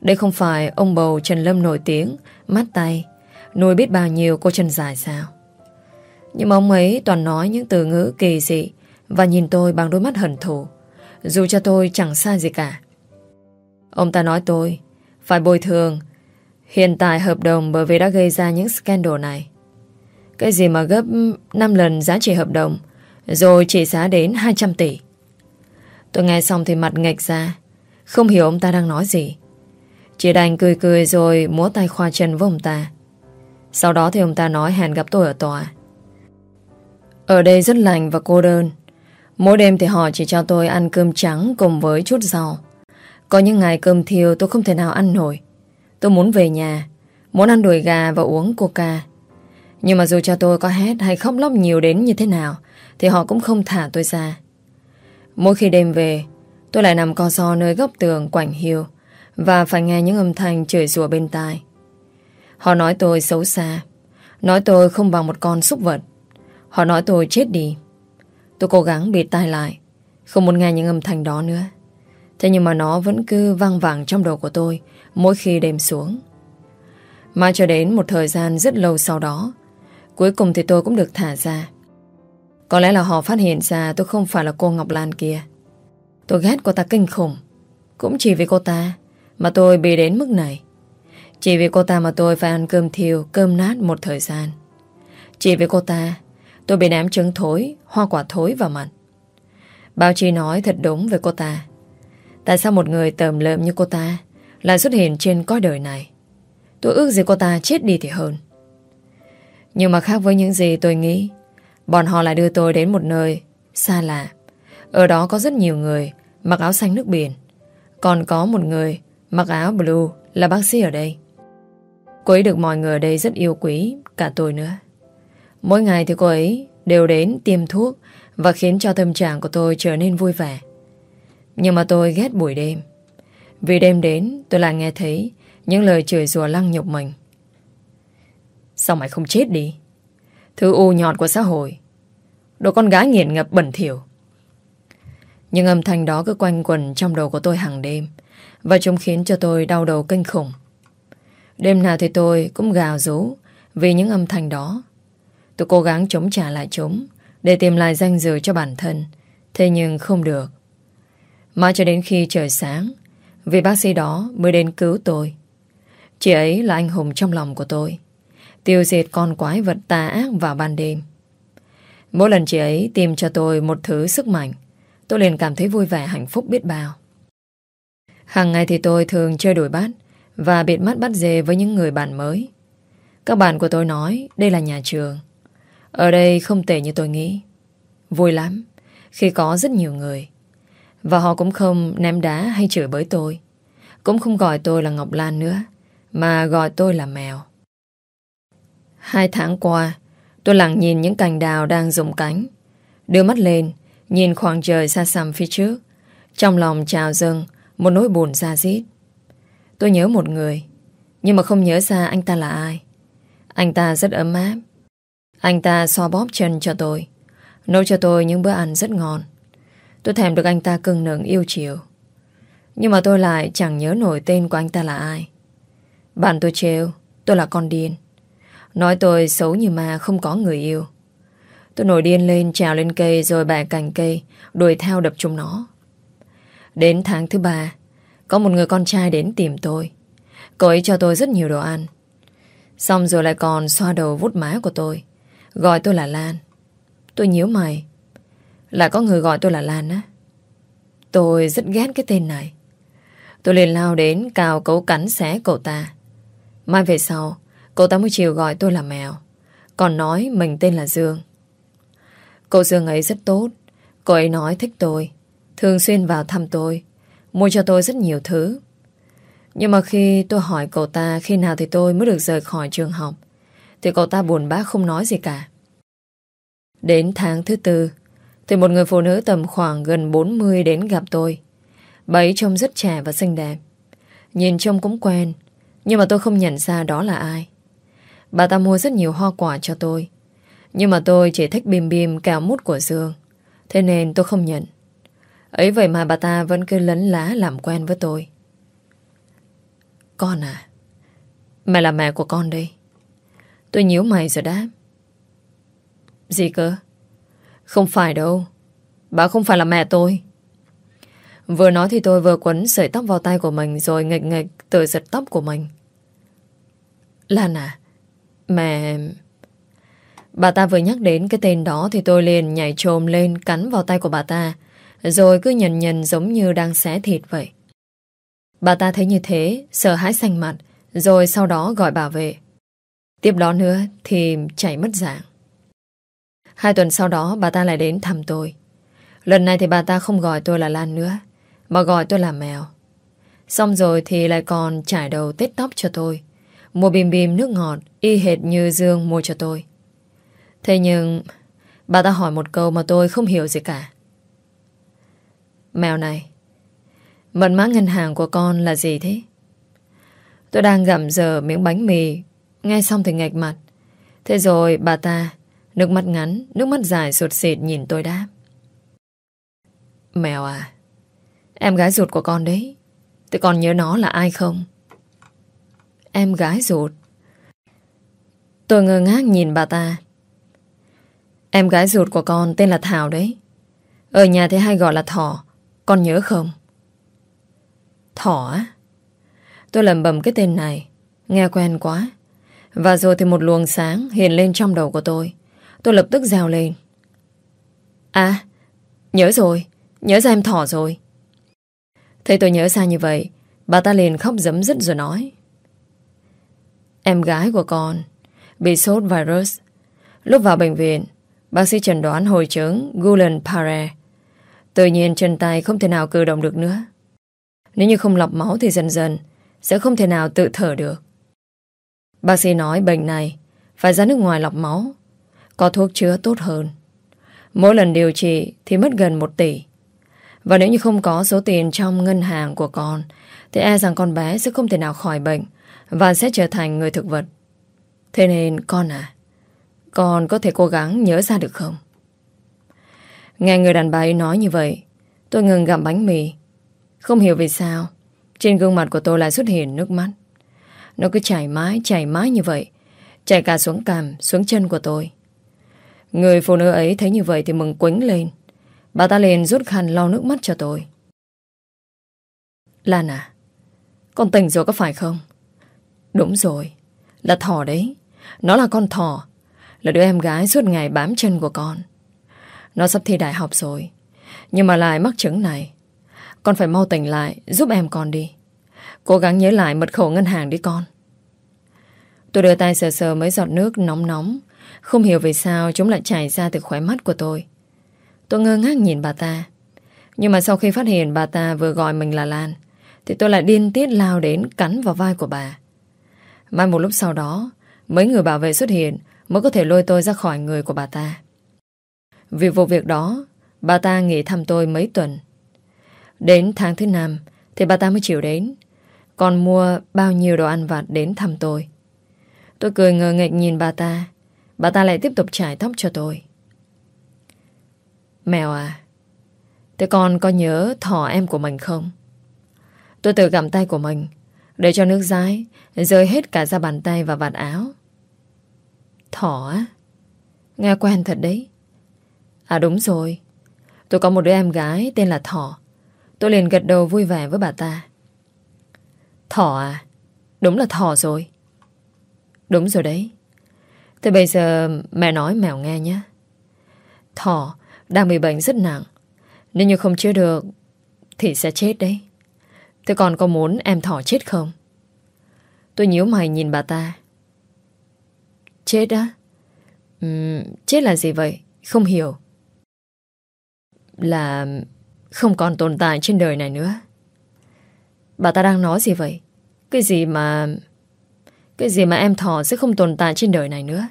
Đây không phải ông bầu Trần Lâm nổi tiếng, mắt tay, nuôi biết bao nhiêu cô chân dài sao. Nhưng mà ông ấy toàn nói những từ ngữ kỳ dị và nhìn tôi bằng đôi mắt hận thù, dù cho tôi chẳng sai gì cả. Ông ta nói tôi phải bồi thường hiện tại hợp đồng bởi vì đã gây ra những scandal này. Cái gì mà gấp 5 lần giá trị hợp đồng rồi trị giá đến 200 tỷ. Tôi nghe xong thì mặt ngạch ra không hiểu ông ta đang nói gì. Chị đành cười cười rồi múa tay khoa chân với ông ta. Sau đó thì ông ta nói hẹn gặp tôi ở tòa. Ở đây rất lành và cô đơn. Mỗi đêm thì họ chỉ cho tôi ăn cơm trắng cùng với chút rau. Có những ngày cơm thiêu tôi không thể nào ăn nổi. Tôi muốn về nhà, muốn ăn đùi gà và uống coca. Nhưng mà dù cho tôi có hét hay khóc lóc nhiều đến như thế nào, thì họ cũng không thả tôi ra. Mỗi khi đêm về, tôi lại nằm co so nơi góc tường quảnh hiu, và phải nghe những âm thanh chửi rủa bên tai. Họ nói tôi xấu xa, nói tôi không bằng một con súc vật. Họ nói tôi chết đi. Tôi cố gắng bịt tai lại, không muốn nghe những âm thanh đó nữa. Thế nhưng mà nó vẫn cứ vang vẳng trong đầu của tôi mỗi khi đêm xuống. Mà cho đến một thời gian rất lâu sau đó, cuối cùng thì tôi cũng được thả ra. Có lẽ là họ phát hiện ra tôi không phải là cô Ngọc Lan kia. Tôi ghét cô ta kinh khủng. Cũng chỉ vì cô ta mà tôi bị đến mức này. Chỉ vì cô ta mà tôi phải ăn cơm thiêu, cơm nát một thời gian. Chỉ vì cô ta, tôi bị ném trứng thối, hoa quả thối vào mặt. Báo chí nói thật đúng về cô ta. Tại sao một người tầm lợm như cô ta lại xuất hiện trên cõi đời này? Tôi ước gì cô ta chết đi thì hơn. Nhưng mà khác với những gì tôi nghĩ, bọn họ lại đưa tôi đến một nơi xa lạ. Ở đó có rất nhiều người mặc áo xanh nước biển. Còn có một người mặc áo blue là bác sĩ ở đây. Cô ấy được mọi người ở đây rất yêu quý, cả tôi nữa. Mỗi ngày thì cô ấy đều đến tiêm thuốc và khiến cho tâm trạng của tôi trở nên vui vẻ. Nhưng mà tôi ghét buổi đêm. Vì đêm đến, tôi lại nghe thấy những lời chửi rủa lăng nhục mình. Sao mày không chết đi? Thứ u nhọt của xã hội. Đồ con gái nghiện ngập bẩn thỉu. Nhưng âm thanh đó cứ quanh quẩn trong đầu của tôi hàng đêm và chúng khiến cho tôi đau đầu kinh khủng. Đêm nào thì tôi cũng gào rú vì những âm thanh đó. Tôi cố gắng chống trả lại chúng để tìm lại danh dự cho bản thân. Thế nhưng không được. Mãi cho đến khi trời sáng vị bác sĩ đó mới đến cứu tôi. Chị ấy là anh hùng trong lòng của tôi. Tiêu diệt con quái vật tà ác vào ban đêm. Mỗi lần chị ấy tìm cho tôi một thứ sức mạnh, tôi liền cảm thấy vui vẻ hạnh phúc biết bao. Hàng ngày thì tôi thường chơi đuổi bát và bịt mắt bắt dê với những người bạn mới. Các bạn của tôi nói đây là nhà trường. Ở đây không tệ như tôi nghĩ. Vui lắm khi có rất nhiều người. Và họ cũng không ném đá hay chửi bới tôi. Cũng không gọi tôi là Ngọc Lan nữa, mà gọi tôi là mèo. Hai tháng qua, tôi lặng nhìn những cành đào đang rụng cánh. Đưa mắt lên, nhìn khoảng trời xa xăm phía trước. Trong lòng trào dâng, một nỗi buồn ra dít. Tôi nhớ một người, nhưng mà không nhớ ra anh ta là ai. Anh ta rất ấm áp. Anh ta xoa bóp chân cho tôi, nấu cho tôi những bữa ăn rất ngon. Tôi thèm được anh ta cưng nựng yêu chiều. Nhưng mà tôi lại chẳng nhớ nổi tên của anh ta là ai. Bạn tôi trêu, tôi là con điên. Nói tôi xấu như ma không có người yêu. Tôi nổi điên lên trèo lên cây rồi bẻ cành cây, đuổi theo đập chúng nó. Đến tháng thứ ba, có một người con trai đến tìm tôi. Cậu ấy cho tôi rất nhiều đồ ăn. Xong rồi lại còn xoa đầu vút má của tôi. Gọi tôi là Lan. Tôi nhíu mày. Lại có người gọi tôi là Lan á. Tôi rất ghét cái tên này. Tôi liền lao đến cào cấu cắn xé cậu ta. Mai về sau, cậu ta mới chiều gọi tôi là mèo. Còn nói mình tên là Dương. Cậu Dương ấy rất tốt. Cậu ấy nói thích tôi. Thường xuyên vào thăm tôi. Mua cho tôi rất nhiều thứ. Nhưng mà khi tôi hỏi cậu ta khi nào thì tôi mới được rời khỏi trường học, thì cậu ta buồn bã không nói gì cả. Đến tháng thứ tư, thì một người phụ nữ tầm khoảng gần 40 đến gặp tôi. Bà ấy trông rất trẻ và xinh đẹp. Nhìn trông cũng quen, nhưng mà tôi không nhận ra đó là ai. Bà ta mua rất nhiều hoa quả cho tôi. Nhưng mà tôi chỉ thích bim bim cào mút của Dương. Thế nên tôi không nhận. Ấy vậy mà bà ta vẫn cứ lấn lá làm quen với tôi. Con à? Mẹ là mẹ của con đây. Tôi nhíu mày rồi đáp. Gì cơ? Không phải đâu. Bà không phải là mẹ tôi. Vừa nói thì tôi vừa quấn sợi tóc vào tay của mình rồi nghịch nghịch tự giật tóc của mình. Lan à? Mẹ... Bà ta vừa nhắc đến cái tên đó thì tôi liền nhảy trồm lên cắn vào tay của bà ta rồi cứ nhần nhần giống như đang xé thịt vậy. Bà ta thấy như thế, sợ hãi xanh mặt, rồi sau đó gọi bà về. Tiếp đó nữa thì chảy mất dạng. Hai tuần sau đó bà ta lại đến thăm tôi. Lần này thì bà ta không gọi tôi là Lan nữa, mà gọi tôi là mèo. Xong rồi thì lại còn trải đầu tết tóc cho tôi. Mua bìm bìm nước ngọt, y hệt như Dương mua cho tôi. Thế nhưng, bà ta hỏi một câu mà tôi không hiểu gì cả. Mèo này, mật mã ngân hàng của con là gì thế? Tôi đang gặm giờ miếng bánh mì, nghe xong thì ngạch mặt. Thế rồi bà ta, nước mắt ngắn, nước mắt dài sụt xịt nhìn tôi đáp. Mèo à, em gái ruột của con đấy. Thế còn nhớ nó là ai không? Em gái ruột. Tôi ngơ ngác nhìn bà ta. Em gái ruột của con tên là Thảo đấy. Ở nhà thì hay gọi là Thỏ. Con nhớ không? Thỏ á? Tôi lầm bầm cái tên này Nghe quen quá. Và rồi thì một luồng sáng hiện lên trong đầu của tôi. Tôi lập tức rào lên. À, nhớ rồi. Nhớ ra em thỏ rồi. Thấy tôi nhớ ra như vậy, bà ta liền khóc dấm dứt rồi nói. Em gái của con bị sốt virus. Lúc vào bệnh viện, bác sĩ chẩn đoán hồi chứng Guillain-Barré. Tự nhiên chân tay không thể nào cử động được nữa. Nếu như không lọc máu thì dần dần sẽ không thể nào tự thở được. Bác sĩ nói bệnh này phải ra nước ngoài lọc máu, có thuốc chữa tốt hơn. Mỗi lần điều trị thì mất gần 1 tỷ. Và nếu như không có số tiền trong ngân hàng của con thì e rằng con bé sẽ không thể nào khỏi bệnh và sẽ trở thành người thực vật. Thế nên con à, con có thể cố gắng nhớ ra được không? Nghe người đàn bà ấy nói như vậy, tôi ngừng gặm bánh mì. Không hiểu vì sao, trên gương mặt của tôi lại xuất hiện nước mắt. Nó cứ chảy mái, chảy mái như vậy, chảy cả xuống cằm, xuống chân của tôi. Người phụ nữ ấy thấy như vậy thì mừng quính lên. Bà ta liền rút khăn lau nước mắt cho tôi. Lan à, con tỉnh rồi có phải không? Đúng rồi, là thỏ đấy. Nó là con thỏ, là đứa em gái suốt ngày bám chân của con. Nó sắp thi đại học rồi, nhưng mà lại mắc chứng này. Con phải mau tỉnh lại, giúp em con đi. Cố gắng nhớ lại mật khẩu ngân hàng đi con. Tôi đưa tay sờ sờ mấy giọt nước nóng nóng, không hiểu vì sao chúng lại chảy ra từ khóe mắt của tôi. Tôi ngơ ngác nhìn bà ta. Nhưng mà sau khi phát hiện bà ta vừa gọi mình là Lan, thì tôi lại điên tiết lao đến cắn vào vai của bà. Mai một lúc sau đó, mấy người bảo vệ xuất hiện mới có thể lôi tôi ra khỏi người của bà ta. Vì vụ việc đó, bà ta nghỉ thăm tôi mấy tuần. Đến tháng thứ năm thì bà ta mới chịu đến. Còn mua bao nhiêu đồ ăn vặt đến thăm tôi. Tôi cười ngờ nghệch nhìn bà ta. Bà ta lại tiếp tục trải tóc cho tôi. Mèo à, thế con có nhớ thỏ em của mình không? Tôi tự gặm tay của mình để cho nước dãi rơi hết cả ra bàn tay và vạt áo. Thỏ á? Nghe quen thật đấy. À đúng rồi. Tôi có một đứa em gái tên là Thỏ. Tôi liền gật đầu vui vẻ với bà ta. Thỏ à? Đúng là thỏ rồi. Đúng rồi đấy. Thế bây giờ mẹ nói mèo nghe nhé. Thỏ đang bị bệnh rất nặng. Nếu như không chữa được thì sẽ chết đấy. Thế còn có muốn em thỏ chết không? Tôi nhíu mày nhìn bà ta. Chết á? Uhm, chết là gì vậy? Không hiểu. Là không còn tồn tại trên đời này nữa. Bà ta đang nói gì vậy? Cái gì mà... Cái gì mà em thỏ sẽ không tồn tại trên đời này nữa?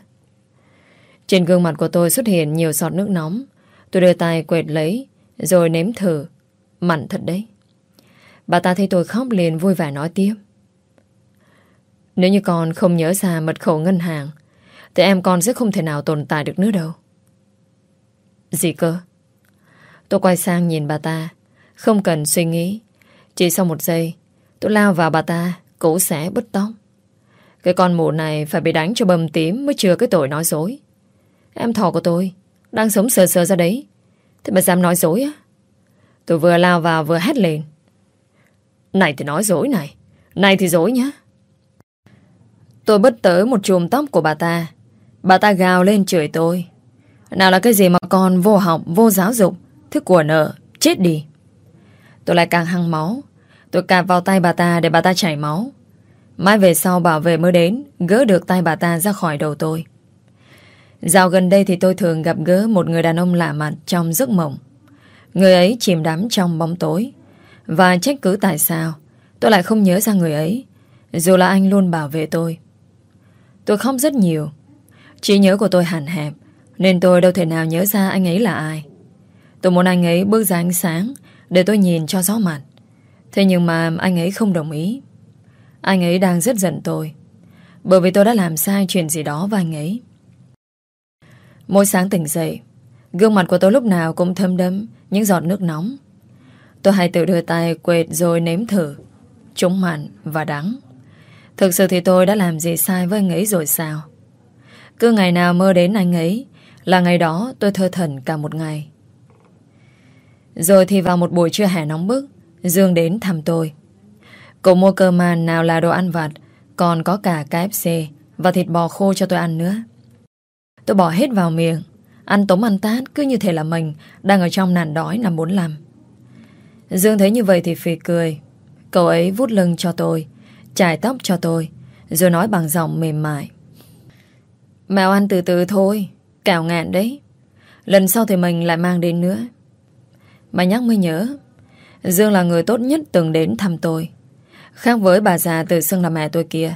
Trên gương mặt của tôi xuất hiện nhiều giọt nước nóng. Tôi đưa tay quệt lấy, rồi nếm thử. Mặn thật đấy. Bà ta thấy tôi khóc liền vui vẻ nói tiếp. Nếu như con không nhớ ra mật khẩu ngân hàng, thì em con sẽ không thể nào tồn tại được nữa đâu. Gì cơ? Tôi quay sang nhìn bà ta, không cần suy nghĩ. Chỉ sau một giây, tôi lao vào bà ta, cổ xẻ bứt tóc. Cái con mụ này phải bị đánh cho bầm tím mới chừa cái tội nói dối. Em thỏ của tôi, đang sống sờ sờ ra đấy. Thế mà dám nói dối á? Tôi vừa lao vào vừa hét lên. Này thì nói dối này, này thì dối nhá. Tôi bất tới một chùm tóc của bà ta. Bà ta gào lên chửi tôi. Nào là cái gì mà còn vô học, vô giáo dục, thức của nợ, chết đi. Tôi lại càng hăng máu. Tôi cạp vào tay bà ta để bà ta chảy máu. Mai về sau bảo vệ mới đến, gỡ được tay bà ta ra khỏi đầu tôi. Dạo gần đây thì tôi thường gặp gỡ một người đàn ông lạ mặt trong giấc mộng. Người ấy chìm đắm trong bóng tối. Và trách cứ tại sao tôi lại không nhớ ra người ấy, dù là anh luôn bảo vệ tôi. Tôi khóc rất nhiều. Trí nhớ của tôi hạn hẹp, nên tôi đâu thể nào nhớ ra anh ấy là ai. Tôi muốn anh ấy bước ra ánh sáng để tôi nhìn cho rõ mặt. Thế nhưng mà anh ấy không đồng ý. Anh ấy đang rất giận tôi. Bởi vì tôi đã làm sai chuyện gì đó với anh ấy. Mỗi sáng tỉnh dậy, gương mặt của tôi lúc nào cũng thâm đâm những giọt nước nóng. Tôi hay tự đưa tay quệt rồi nếm thử. Chúng mặn và đắng. Thực sự thì tôi đã làm gì sai với anh ấy rồi sao? Cứ ngày nào mơ đến anh ấy là ngày đó tôi thơ thần cả một ngày. Rồi thì vào một buổi trưa hè nóng bức, Dương đến thăm tôi. Cậu mua cơm màn nào là đồ ăn vặt, Còn có cả KFC Và thịt bò khô cho tôi ăn nữa. Tôi bỏ hết vào miệng Ăn tống ăn tát cứ như thể là mình Đang ở trong nạn đói nằm muốn làm Dương thấy như vậy thì phì cười. Cậu ấy vút lưng cho tôi Chải tóc cho tôi Rồi nói bằng giọng mềm mại. Mèo ăn từ từ thôi Cào ngạn đấy. Lần sau thì mình lại mang đến nữa. Mà nhắc mới nhớ Dương là người tốt nhất từng đến thăm tôi. Khác với bà già tự xưng là mẹ tôi kia,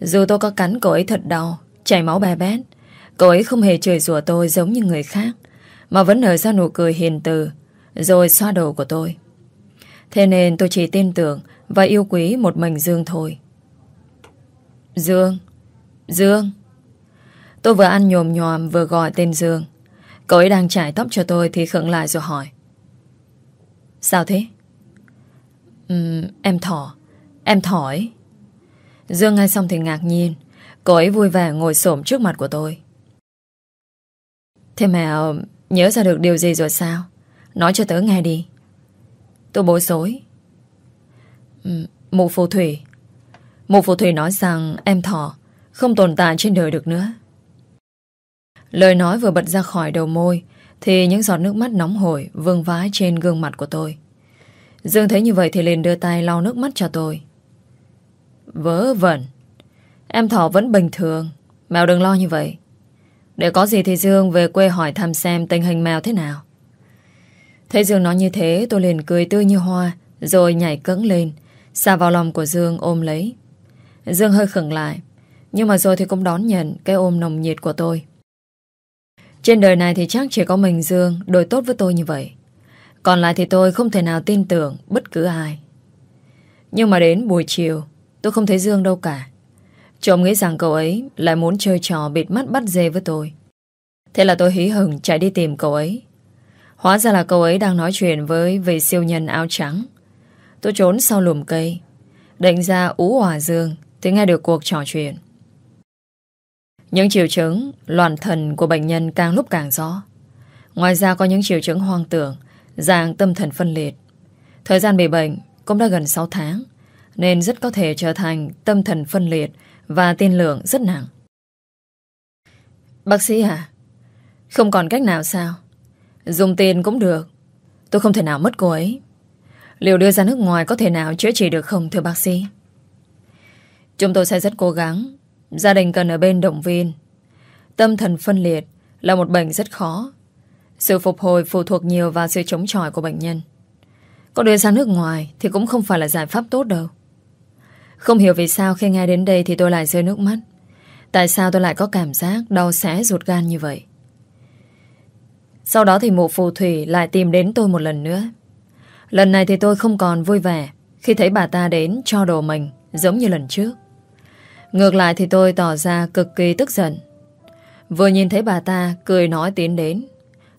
Dù tôi có cắn cậu ấy thật đau, Chảy máu bè bét Cậu ấy không hề chửi rủa tôi giống như người khác, Mà vẫn nở ra nụ cười hiền từ, Rồi xoa đầu của tôi. Thế nên tôi chỉ tin tưởng Và yêu quý một mình Dương thôi. Dương Dương. Tôi vừa ăn nhồm nhòm vừa gọi tên Dương. Cậu ấy đang chải tóc cho tôi Thì khựng lại rồi hỏi. Sao thế? Uhm, em thỏ Em thỏ ấy. Dương nghe xong thì ngạc nhiên. Cô ấy vui vẻ ngồi xổm trước mặt của tôi. Thế mà ờ, nhớ ra được điều gì rồi sao? Nói cho tớ nghe đi. Tôi bối rối. Uhm, Mụ phù thủy. Mụ phù thủy nói rằng em thỏ Không tồn tại trên đời được nữa. Lời nói vừa bật ra khỏi đầu môi thì những giọt nước mắt nóng hổi Vương vái trên gương mặt của tôi. Dương thấy như vậy thì liền đưa tay lau nước mắt cho tôi. Vớ vẩn. Em Thỏ vẫn bình thường. Mèo đừng lo như vậy. Để có gì thì Dương về quê hỏi thăm xem tình hình mèo thế nào. Thấy Dương nói như thế, tôi liền cười tươi như hoa, Rồi nhảy cẫng lên xà vào lòng của Dương ôm lấy. Dương hơi khẩn lại, Nhưng mà rồi thì cũng đón nhận cái ôm nồng nhiệt của tôi trên đời này thì chắc chỉ có mình Dương đối tốt với tôi như vậy. Còn lại thì tôi không thể nào tin tưởng bất cứ ai. Nhưng mà đến buổi chiều, tôi không thấy Dương đâu cả. Trộm nghĩ rằng cậu ấy lại muốn chơi trò bịt mắt bắt dê với tôi. Thế là tôi hí hừng chạy đi tìm cậu ấy. Hóa ra là cậu ấy đang nói chuyện với vị siêu nhân áo trắng. Tôi trốn sau lùm cây. Định ra ú hòa Dương thì nghe được cuộc trò chuyện. Những triệu chứng loạn thần của bệnh nhân càng lúc càng rõ. Ngoài ra có những triệu chứng hoang tưởng, dạng tâm thần phân liệt. Thời gian bị bệnh cũng đã gần 6 tháng, nên rất có thể trở thành tâm thần phân liệt và tiên lượng rất nặng. Bác sĩ à? Không còn cách nào sao? Dùng tiền cũng được. Tôi không thể nào mất cô ấy. Liệu đưa ra nước ngoài có thể nào chữa trị được không thưa bác sĩ? Chúng tôi sẽ rất cố gắng Gia đình cần ở bên động viên. Tâm thần phân liệt Là một bệnh rất khó. Sự phục hồi phụ thuộc nhiều vào sự chống chọi của bệnh nhân. Có đưa sang nước ngoài Thì cũng không phải là giải pháp tốt đâu. Không hiểu vì sao khi nghe đến đây Thì tôi lại rơi nước mắt. Tại sao tôi lại có cảm giác đau xé ruột gan như vậy? Sau đó thì mụ phù thủy Lại tìm đến tôi một lần nữa. Lần này thì tôi không còn vui vẻ Khi thấy bà ta đến cho đồ mình, Giống như lần trước. Ngược lại thì tôi tỏ ra cực kỳ tức giận. Vừa nhìn thấy bà ta cười nói tiến đến.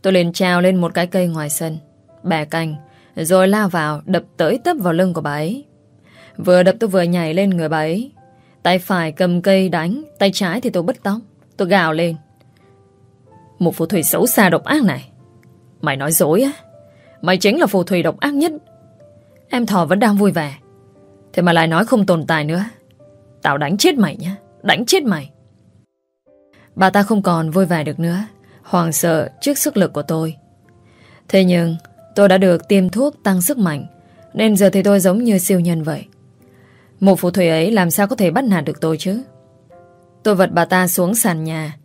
Tôi liền trao lên một cái cây ngoài sân. Bẻ cành, rồi lao vào đập tới tấp vào lưng của bà ấy. Vừa đập tôi vừa nhảy lên người bà ấy. Tay phải cầm cây đánh, tay trái thì tôi bứt tóc. Tôi gào lên. Một phù thủy xấu xa độc ác này. Mày nói dối á. Mày chính là phù thủy độc ác nhất. Em thỏ vẫn đang vui vẻ. Thế mà lại nói không tồn tại nữa. Tao đánh chết mày nhá Đánh chết mày. Bà ta không còn vui vẻ được nữa. Hoàng sợ trước sức lực của tôi. Thế nhưng, tôi đã được tiêm thuốc tăng sức mạnh, Nên giờ thì tôi giống như siêu nhân vậy. Một phù thủy ấy làm sao có thể bắt nạt được tôi chứ? Tôi vật bà ta xuống sàn nhà.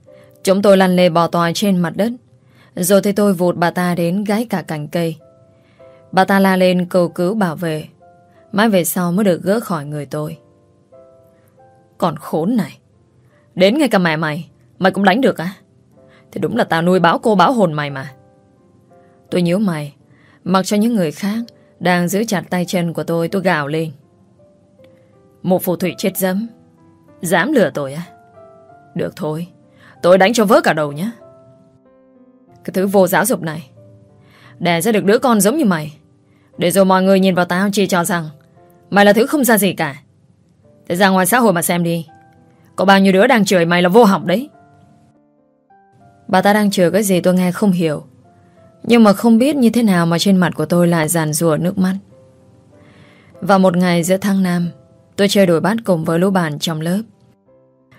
Chúng tôi lăn lê bò tòi trên mặt đất. Rồi thì tôi vụt bà ta đến gái cả cành cây. Bà ta la lên cầu cứu bảo vệ. Mãi về sau mới được gỡ khỏi người tôi còn khốn này. Đến ngay cả mẹ mày Mày cũng đánh được à Thì đúng là tao nuôi báo cô báo hồn mày mà. Tôi nhớ mày, Mặc cho những người khác Đang giữ chặt tay chân của tôi tôi gào lên. Một phù thủy chết dấm Dám lừa tôi à Được thôi, Tôi đánh cho vỡ cả đầu nhé Cái thứ vô giáo dục này Đẻ ra được đứa con giống như mày. Để rồi mọi người nhìn vào tao chỉ cho rằng Mày là thứ không ra gì cả. Thế ra ngoài xã hội mà xem đi Có bao nhiêu đứa đang chửi mày là vô học đấy Bà ta đang chửi cái gì tôi nghe không hiểu Nhưng mà không biết như thế nào Mà trên mặt của tôi lại giàn rùa nước mắt Vào một ngày giữa tháng 5 Tôi chơi đuổi bắt cùng với lũ bạn trong lớp.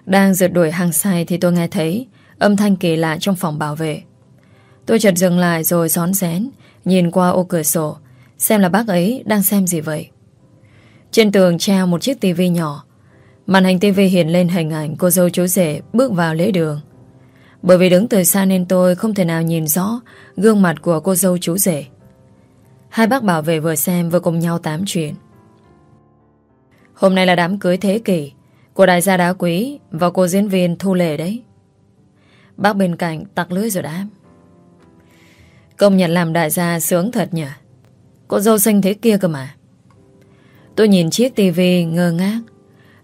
Đang rượt đuổi hàng say thì tôi nghe thấy âm thanh kỳ lạ trong phòng bảo vệ. Tôi chợt dừng lại rồi rón rén nhìn qua ô cửa sổ, xem là bác ấy đang xem gì vậy. Trên tường treo một chiếc tivi nhỏ. Màn hình tivi hiện lên hình ảnh cô dâu chú rể bước vào lễ đường. Bởi vì đứng từ xa nên tôi không thể nào nhìn rõ gương mặt của cô dâu chú rể. Hai bác bảo vệ vừa xem vừa cùng nhau tám chuyện. Hôm nay là đám cưới thế kỷ của đại gia đá quý và cô diễn viên Thu Lệ đấy. Bác bên cạnh tặc lưới rồi đám. Công nhận làm đại gia sướng thật nhỉ. Cô dâu xinh thế kia cơ mà. Tôi nhìn chiếc tivi ngơ ngác.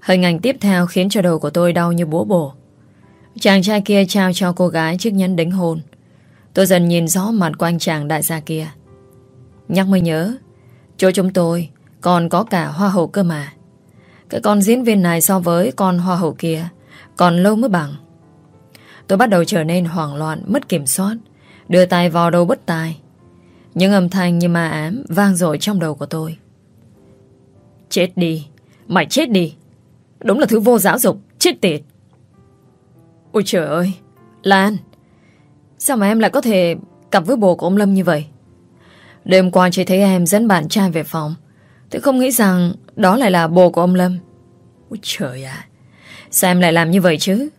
Hình ảnh tiếp theo khiến cho đầu của tôi đau như búa bổ. Chàng trai kia trao cho cô gái chiếc nhẫn đính hôn. Tôi dần nhìn rõ mặt của anh chàng đại gia kia. Nhắc mới nhớ, chỗ chúng tôi còn có cả hoa hậu cơ mà. Cái con diễn viên này so với con hoa hậu kia còn lâu mới bằng. Tôi bắt đầu trở nên hoảng loạn, mất kiểm soát, đưa tay vào đầu bất tài Những âm thanh như ma ám vang dội trong đầu của tôi. Chết đi, mày chết đi. Đúng là thứ vô giáo dục, chết tiệt. Ôi trời ơi, Lan, sao mà em lại có thể cặp với bồ của ông Lâm như vậy? Đêm qua chỉ thấy em dẫn bạn trai về phòng. Tôi không nghĩ rằng Đó lại là bồ của ông Lâm. Ôi trời ạ. Sao em lại làm như vậy chứ?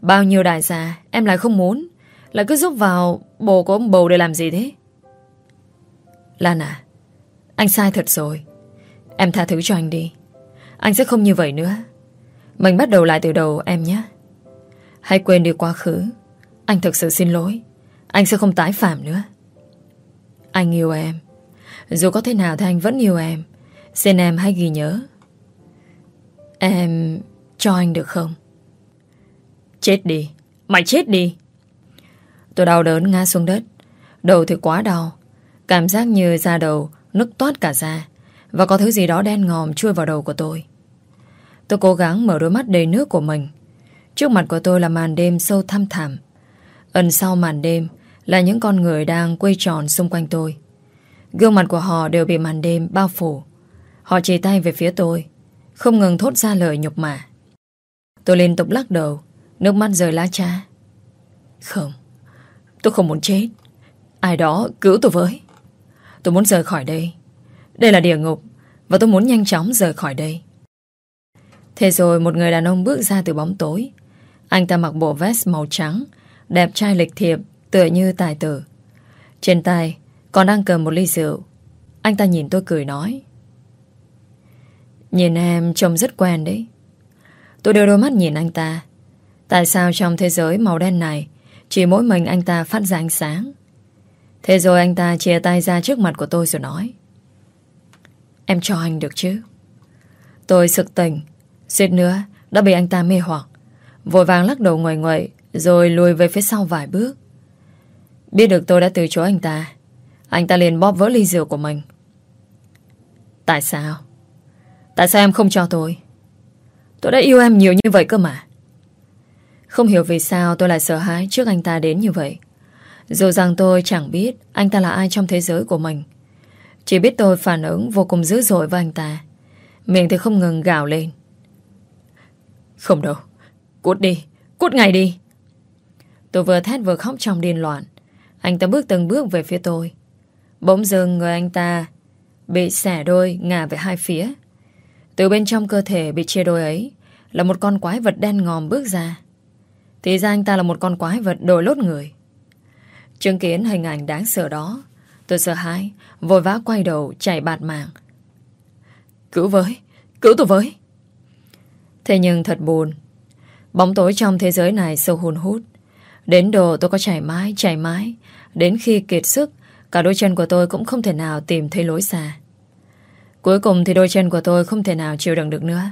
Bao nhiêu đại gia em lại không muốn. Lại cứ giúp vào bồ của ông bầu để làm gì thế? Lan à Anh sai thật rồi. Em tha thứ cho anh đi. Anh sẽ không như vậy nữa. Mình bắt đầu lại từ đầu, em nhé. Hãy quên đi quá khứ. Anh thực sự xin lỗi. Anh sẽ không tái phạm nữa. Anh yêu em. Dù có thế nào thì anh vẫn yêu em. Xin em hãy ghi nhớ. Em cho anh được không? Chết đi. Mày chết đi. Tôi đau đớn ngã xuống đất. Đầu thì quá đau. Cảm giác như da đầu nức toát cả da. Và có thứ gì đó đen ngòm chui vào đầu của tôi Tôi cố gắng mở đôi mắt đầy nước của mình Trước mặt của tôi là màn đêm sâu thăm thẳm Ẩn sau màn đêm là những con người đang quay tròn xung quanh tôi. Gương mặt của họ đều bị màn đêm bao phủ. Họ chỉ tay về phía tôi, không ngừng thốt ra lời nhục mạ. Tôi liên tục lắc đầu, nước mắt rơi lá cha. Không, tôi không muốn chết. Ai đó cứu tôi với. Tôi muốn rời khỏi đây. Đây là địa ngục, và tôi muốn nhanh chóng rời khỏi đây. Thế rồi một người đàn ông bước ra từ bóng tối. Anh ta mặc bộ vest màu trắng, đẹp trai lịch thiệp Tựa như tài tử. Trên tay còn đang cầm một ly rượu. Anh ta nhìn tôi cười nói Nhìn em trông rất quen đấy. Tôi đưa đôi mắt nhìn anh ta. Tại sao trong thế giới màu đen này Chỉ mỗi mình anh ta phát ra ánh sáng? Thế rồi anh ta chia tay ra trước mặt của tôi rồi nói Em cho anh được chứ? Tôi sực tỉnh. Suýt nữa, đã bị anh ta mê hoặc. Vội vàng lắc đầu ngoài ngoại Rồi lùi về phía sau vài bước. Biết được tôi đã từ chối anh ta Anh ta liền bóp vỡ ly rượu của mình. Tại sao? Tại sao em không cho tôi? Tôi đã yêu em nhiều như vậy cơ mà. Không hiểu vì sao tôi lại sợ hãi trước anh ta đến như vậy. Dù rằng tôi chẳng biết anh ta là ai trong thế giới của mình chỉ biết tôi phản ứng vô cùng dữ dội với anh ta Miệng thì không ngừng gào lên Không đâu Cút đi, cút ngay đi Tôi vừa thét vừa khóc trong điên loạn anh ta bước từng bước về phía tôi. Bỗng dưng người anh ta bị xẻ đôi ngả về hai phía. Từ bên trong cơ thể bị chia đôi ấy là một con quái vật đen ngòm bước ra. Thì ra anh ta là một con quái vật đổi lốt người. Chứng kiến hình ảnh đáng sợ đó, tôi sợ hãi, vội vã quay đầu chạy bạt mạng. Cứu với, cứu tôi với. Thế nhưng thật buồn. Bóng tối trong thế giới này sâu hùn hút. Đến đồ tôi có chảy mãi, chảy mãi Đến khi kiệt sức Cả đôi chân của tôi cũng không thể nào tìm thấy lối xa Cuối cùng thì đôi chân của tôi không thể nào chịu đựng được nữa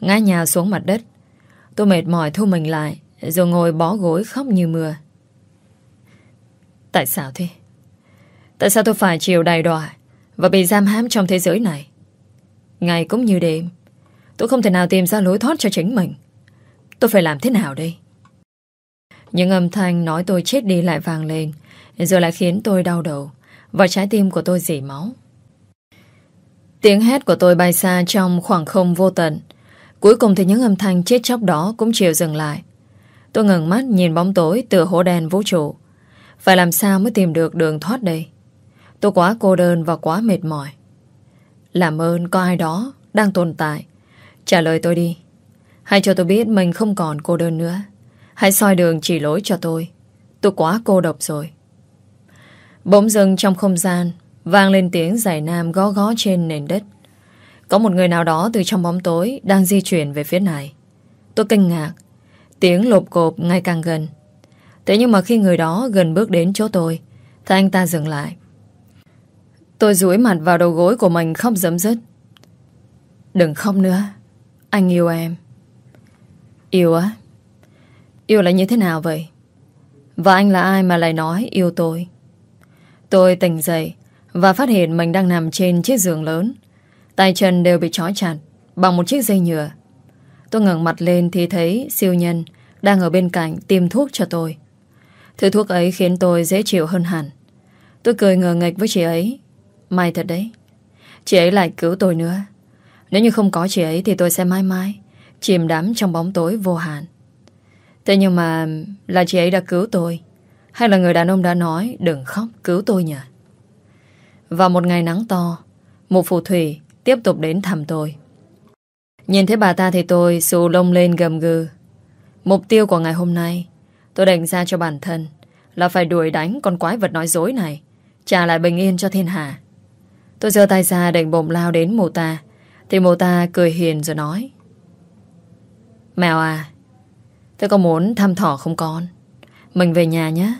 Ngã nhào xuống mặt đất Tôi mệt mỏi thu mình lại Rồi ngồi bó gối khóc như mưa Tại sao thế? Tại sao tôi phải chịu đầy đọa Và bị giam hãm trong thế giới này Ngày cũng như đêm, Tôi không thể nào tìm ra lối thoát cho chính mình Tôi phải làm thế nào đây? Những âm thanh nói tôi chết đi lại vang lên, Rồi lại khiến tôi đau đầu Và trái tim của tôi dỉ máu Tiếng hét của tôi bay xa trong khoảng không vô tận. Cuối cùng thì những âm thanh chết chóc đó cũng chịu dừng lại. Tôi ngừng mắt nhìn bóng tối từ hố đen vũ trụ. Phải làm sao mới tìm được đường thoát đây? Tôi quá cô đơn và quá mệt mỏi. Làm ơn có ai đó đang tồn tại. Trả lời tôi đi. Hãy cho tôi biết mình không còn cô đơn nữa. Hãy soi đường chỉ lối cho tôi. Tôi quá cô độc rồi. Bỗng dưng trong không gian, vang lên tiếng giải nam gó gó trên nền đất. Có một người nào đó từ trong bóng tối đang di chuyển về phía này. Tôi kinh ngạc. Tiếng lộp cộp ngày càng gần. Thế nhưng mà khi người đó gần bước đến chỗ tôi, thì anh ta dừng lại. Tôi rúi mặt vào đầu gối của mình khóc dấm dứt. Đừng khóc nữa. Anh yêu em. Yêu á? Yêu là như thế nào vậy? Và anh là ai mà lại nói yêu tôi? Tôi tỉnh dậy và phát hiện mình đang nằm trên chiếc giường lớn. Tay chân đều bị trói chặt bằng một chiếc dây nhựa. Tôi ngẩng mặt lên thì thấy siêu nhân đang ở bên cạnh tiêm thuốc cho tôi. Thứ thuốc ấy khiến tôi dễ chịu hơn hẳn. Tôi cười ngờ nghịch với chị ấy. May thật đấy. Chị ấy lại cứu tôi nữa. Nếu như không có chị ấy thì tôi sẽ mãi mãi chìm đắm trong bóng tối vô hạn. Thế nhưng mà là chị ấy đã cứu tôi hay là người đàn ông đã nói đừng khóc cứu tôi nhỉ? Vào một ngày nắng to, một phù thủy tiếp tục đến thăm tôi. Nhìn thấy bà ta thì tôi xù lông lên gầm gừ. Mục tiêu của ngày hôm nay, tôi đánh ra cho bản thân là phải đuổi đánh con quái vật nói dối này, trả lại bình yên cho thiên hạ. Tôi giơ tay ra định bụng lao đến mồ ta, thì mồ ta cười hiền rồi nói. Mèo à, tôi có muốn thăm thỏ không con? Mình về nhà nhé.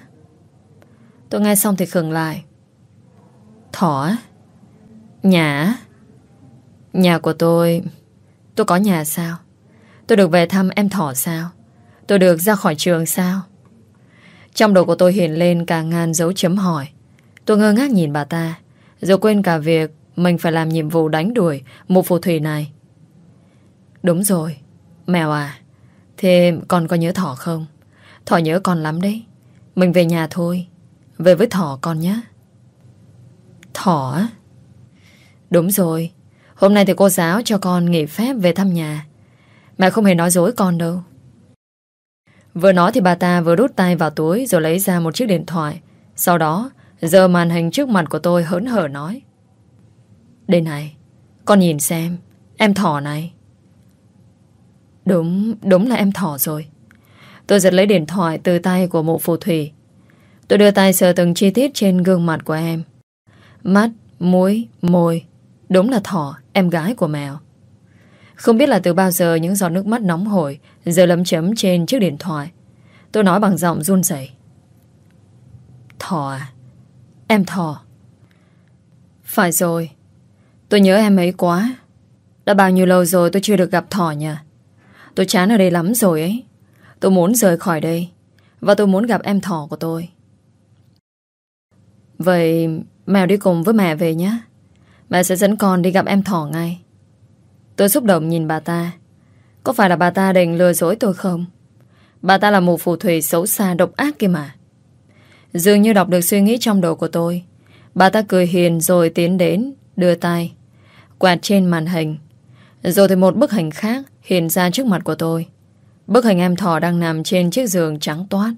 Tôi nghe xong thì khừng lại. Thỏ? Nhà Nhà của tôi... Tôi có nhà sao? Tôi được về thăm em thỏ sao? Tôi được ra khỏi trường sao? Trong đầu của tôi hiện lên cả ngàn dấu chấm hỏi. Tôi ngơ ngác nhìn bà ta, rồi quên cả việc mình phải làm nhiệm vụ đánh đuổi một phù thủy này. Đúng rồi, mèo à, thế con có nhớ thỏ không? Thỏ nhớ con lắm đấy. Mình về nhà thôi, về với thỏ con nhé. Thỏ á? Đúng rồi, hôm nay thì cô giáo cho con nghỉ phép về thăm nhà. Mẹ không hề nói dối con đâu. Vừa nói thì bà ta vừa đút tay vào túi rồi lấy ra một chiếc điện thoại. Sau đó, giờ màn hình trước mặt của tôi hớn hở nói. Đây này, con nhìn xem, em thỏ này. Đúng, đúng là em thỏ rồi. Tôi giật lấy điện thoại từ tay của mụ phù thủy. Tôi đưa tay sờ từng chi tiết trên gương mặt của em. Mắt, mũi, môi. Đúng là thỏ, em gái của mèo. Không biết là từ bao giờ những giọt nước mắt nóng hổi giờ lấm chấm trên chiếc điện thoại. Tôi nói bằng giọng run rẩy. Thỏ à? Em thỏ. Phải rồi. Tôi nhớ em ấy quá. Đã bao nhiêu lâu rồi tôi chưa được gặp thỏ nhỉ? Tôi chán ở đây lắm rồi ấy. Tôi muốn rời khỏi đây. Và tôi muốn gặp em thỏ của tôi. Vậy mèo đi cùng với mẹ về nhé. Mẹ sẽ dẫn con đi gặp em thỏ ngay. Tôi xúc động nhìn bà ta. Có phải là bà ta định lừa dối tôi không? Bà ta là một phù thủy xấu xa, độc ác kia mà. Dường như đọc được suy nghĩ trong đầu của tôi. Bà ta cười hiền rồi tiến đến, đưa tay, quạt trên màn hình. Rồi thì một bức hình khác hiện ra trước mặt của tôi. Bức hình em thỏ đang nằm trên chiếc giường trắng toát.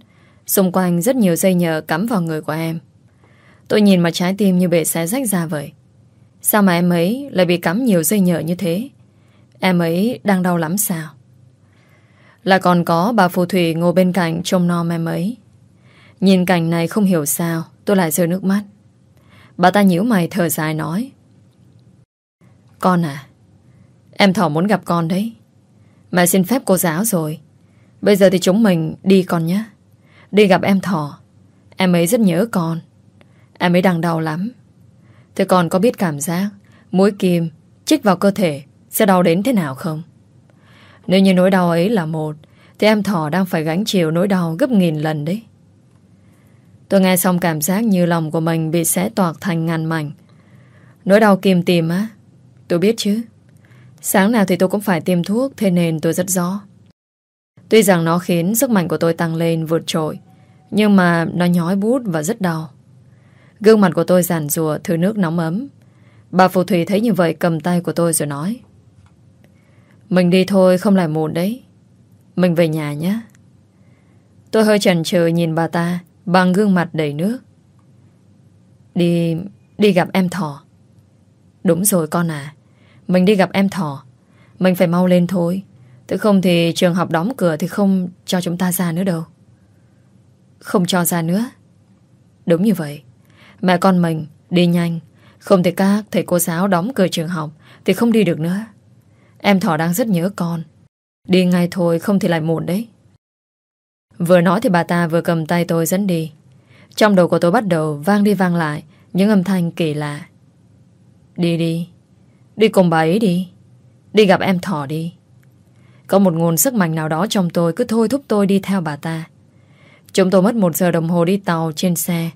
Xung quanh rất nhiều dây nhờ cắm vào người của em. Tôi nhìn mà trái tim như bể xé rách ra vậy. Sao mà em ấy lại bị cắm nhiều dây nhợ như thế? Em ấy đang đau lắm sao? Là còn có bà phù thủy ngồi bên cạnh trông nom em ấy. Nhìn cảnh này không hiểu sao tôi lại rơi nước mắt. Bà ta nhíu mày thở dài nói. Con à, em thỏ muốn gặp con đấy. Mẹ xin phép cô giáo rồi. Bây giờ thì chúng mình đi con nhé. Đi gặp em thỏ. Em ấy rất nhớ con. Em ấy đang đau lắm. Thế con có biết cảm giác mũi kim chích vào cơ thể sẽ đau đến thế nào không? Nếu như nỗi đau ấy là một thì em thỏ đang phải gánh chịu nỗi đau gấp nghìn lần đấy. Tôi nghe xong cảm giác như lòng của mình bị xé toạc thành ngàn mảnh. Nỗi đau kìm tìm á? Tôi biết chứ. Sáng nào thì tôi cũng phải tiêm thuốc, Thế nên tôi rất rõ Tuy rằng nó khiến sức mạnh của tôi tăng lên vượt trội, Nhưng mà nó nhói bút và rất đau Gương mặt của tôi giàn rùa Thứ nước nóng ấm Bà phù thủy thấy như vậy, cầm tay của tôi rồi nói. Mình đi thôi, không lại muộn đấy. Mình về nhà nhé. Tôi hơi chần chừ nhìn bà ta bằng gương mặt đầy nước. Đi... đi gặp em Thỏ. Đúng rồi con à. Mình đi gặp em Thỏ. Mình phải mau lên thôi. Thế không thì trường học đóng cửa thì không cho chúng ta ra nữa đâu. Không cho ra nữa. Đúng như vậy. Mẹ con mình đi nhanh. Không thể các thầy cô giáo đóng cửa trường học thì không đi được nữa. Em Thỏ đang rất nhớ con. Đi ngay thôi, không thì lại muộn đấy. Vừa nói thì bà ta vừa cầm tay tôi dẫn đi. Trong đầu của tôi bắt đầu vang đi vang lại những âm thanh kỳ lạ. Đi đi. Đi cùng bà ấy đi. Đi gặp em Thỏ đi. Có một nguồn sức mạnh nào đó trong tôi cứ thôi thúc tôi đi theo bà ta. Chúng tôi mất một giờ đồng hồ đi tàu trên xe.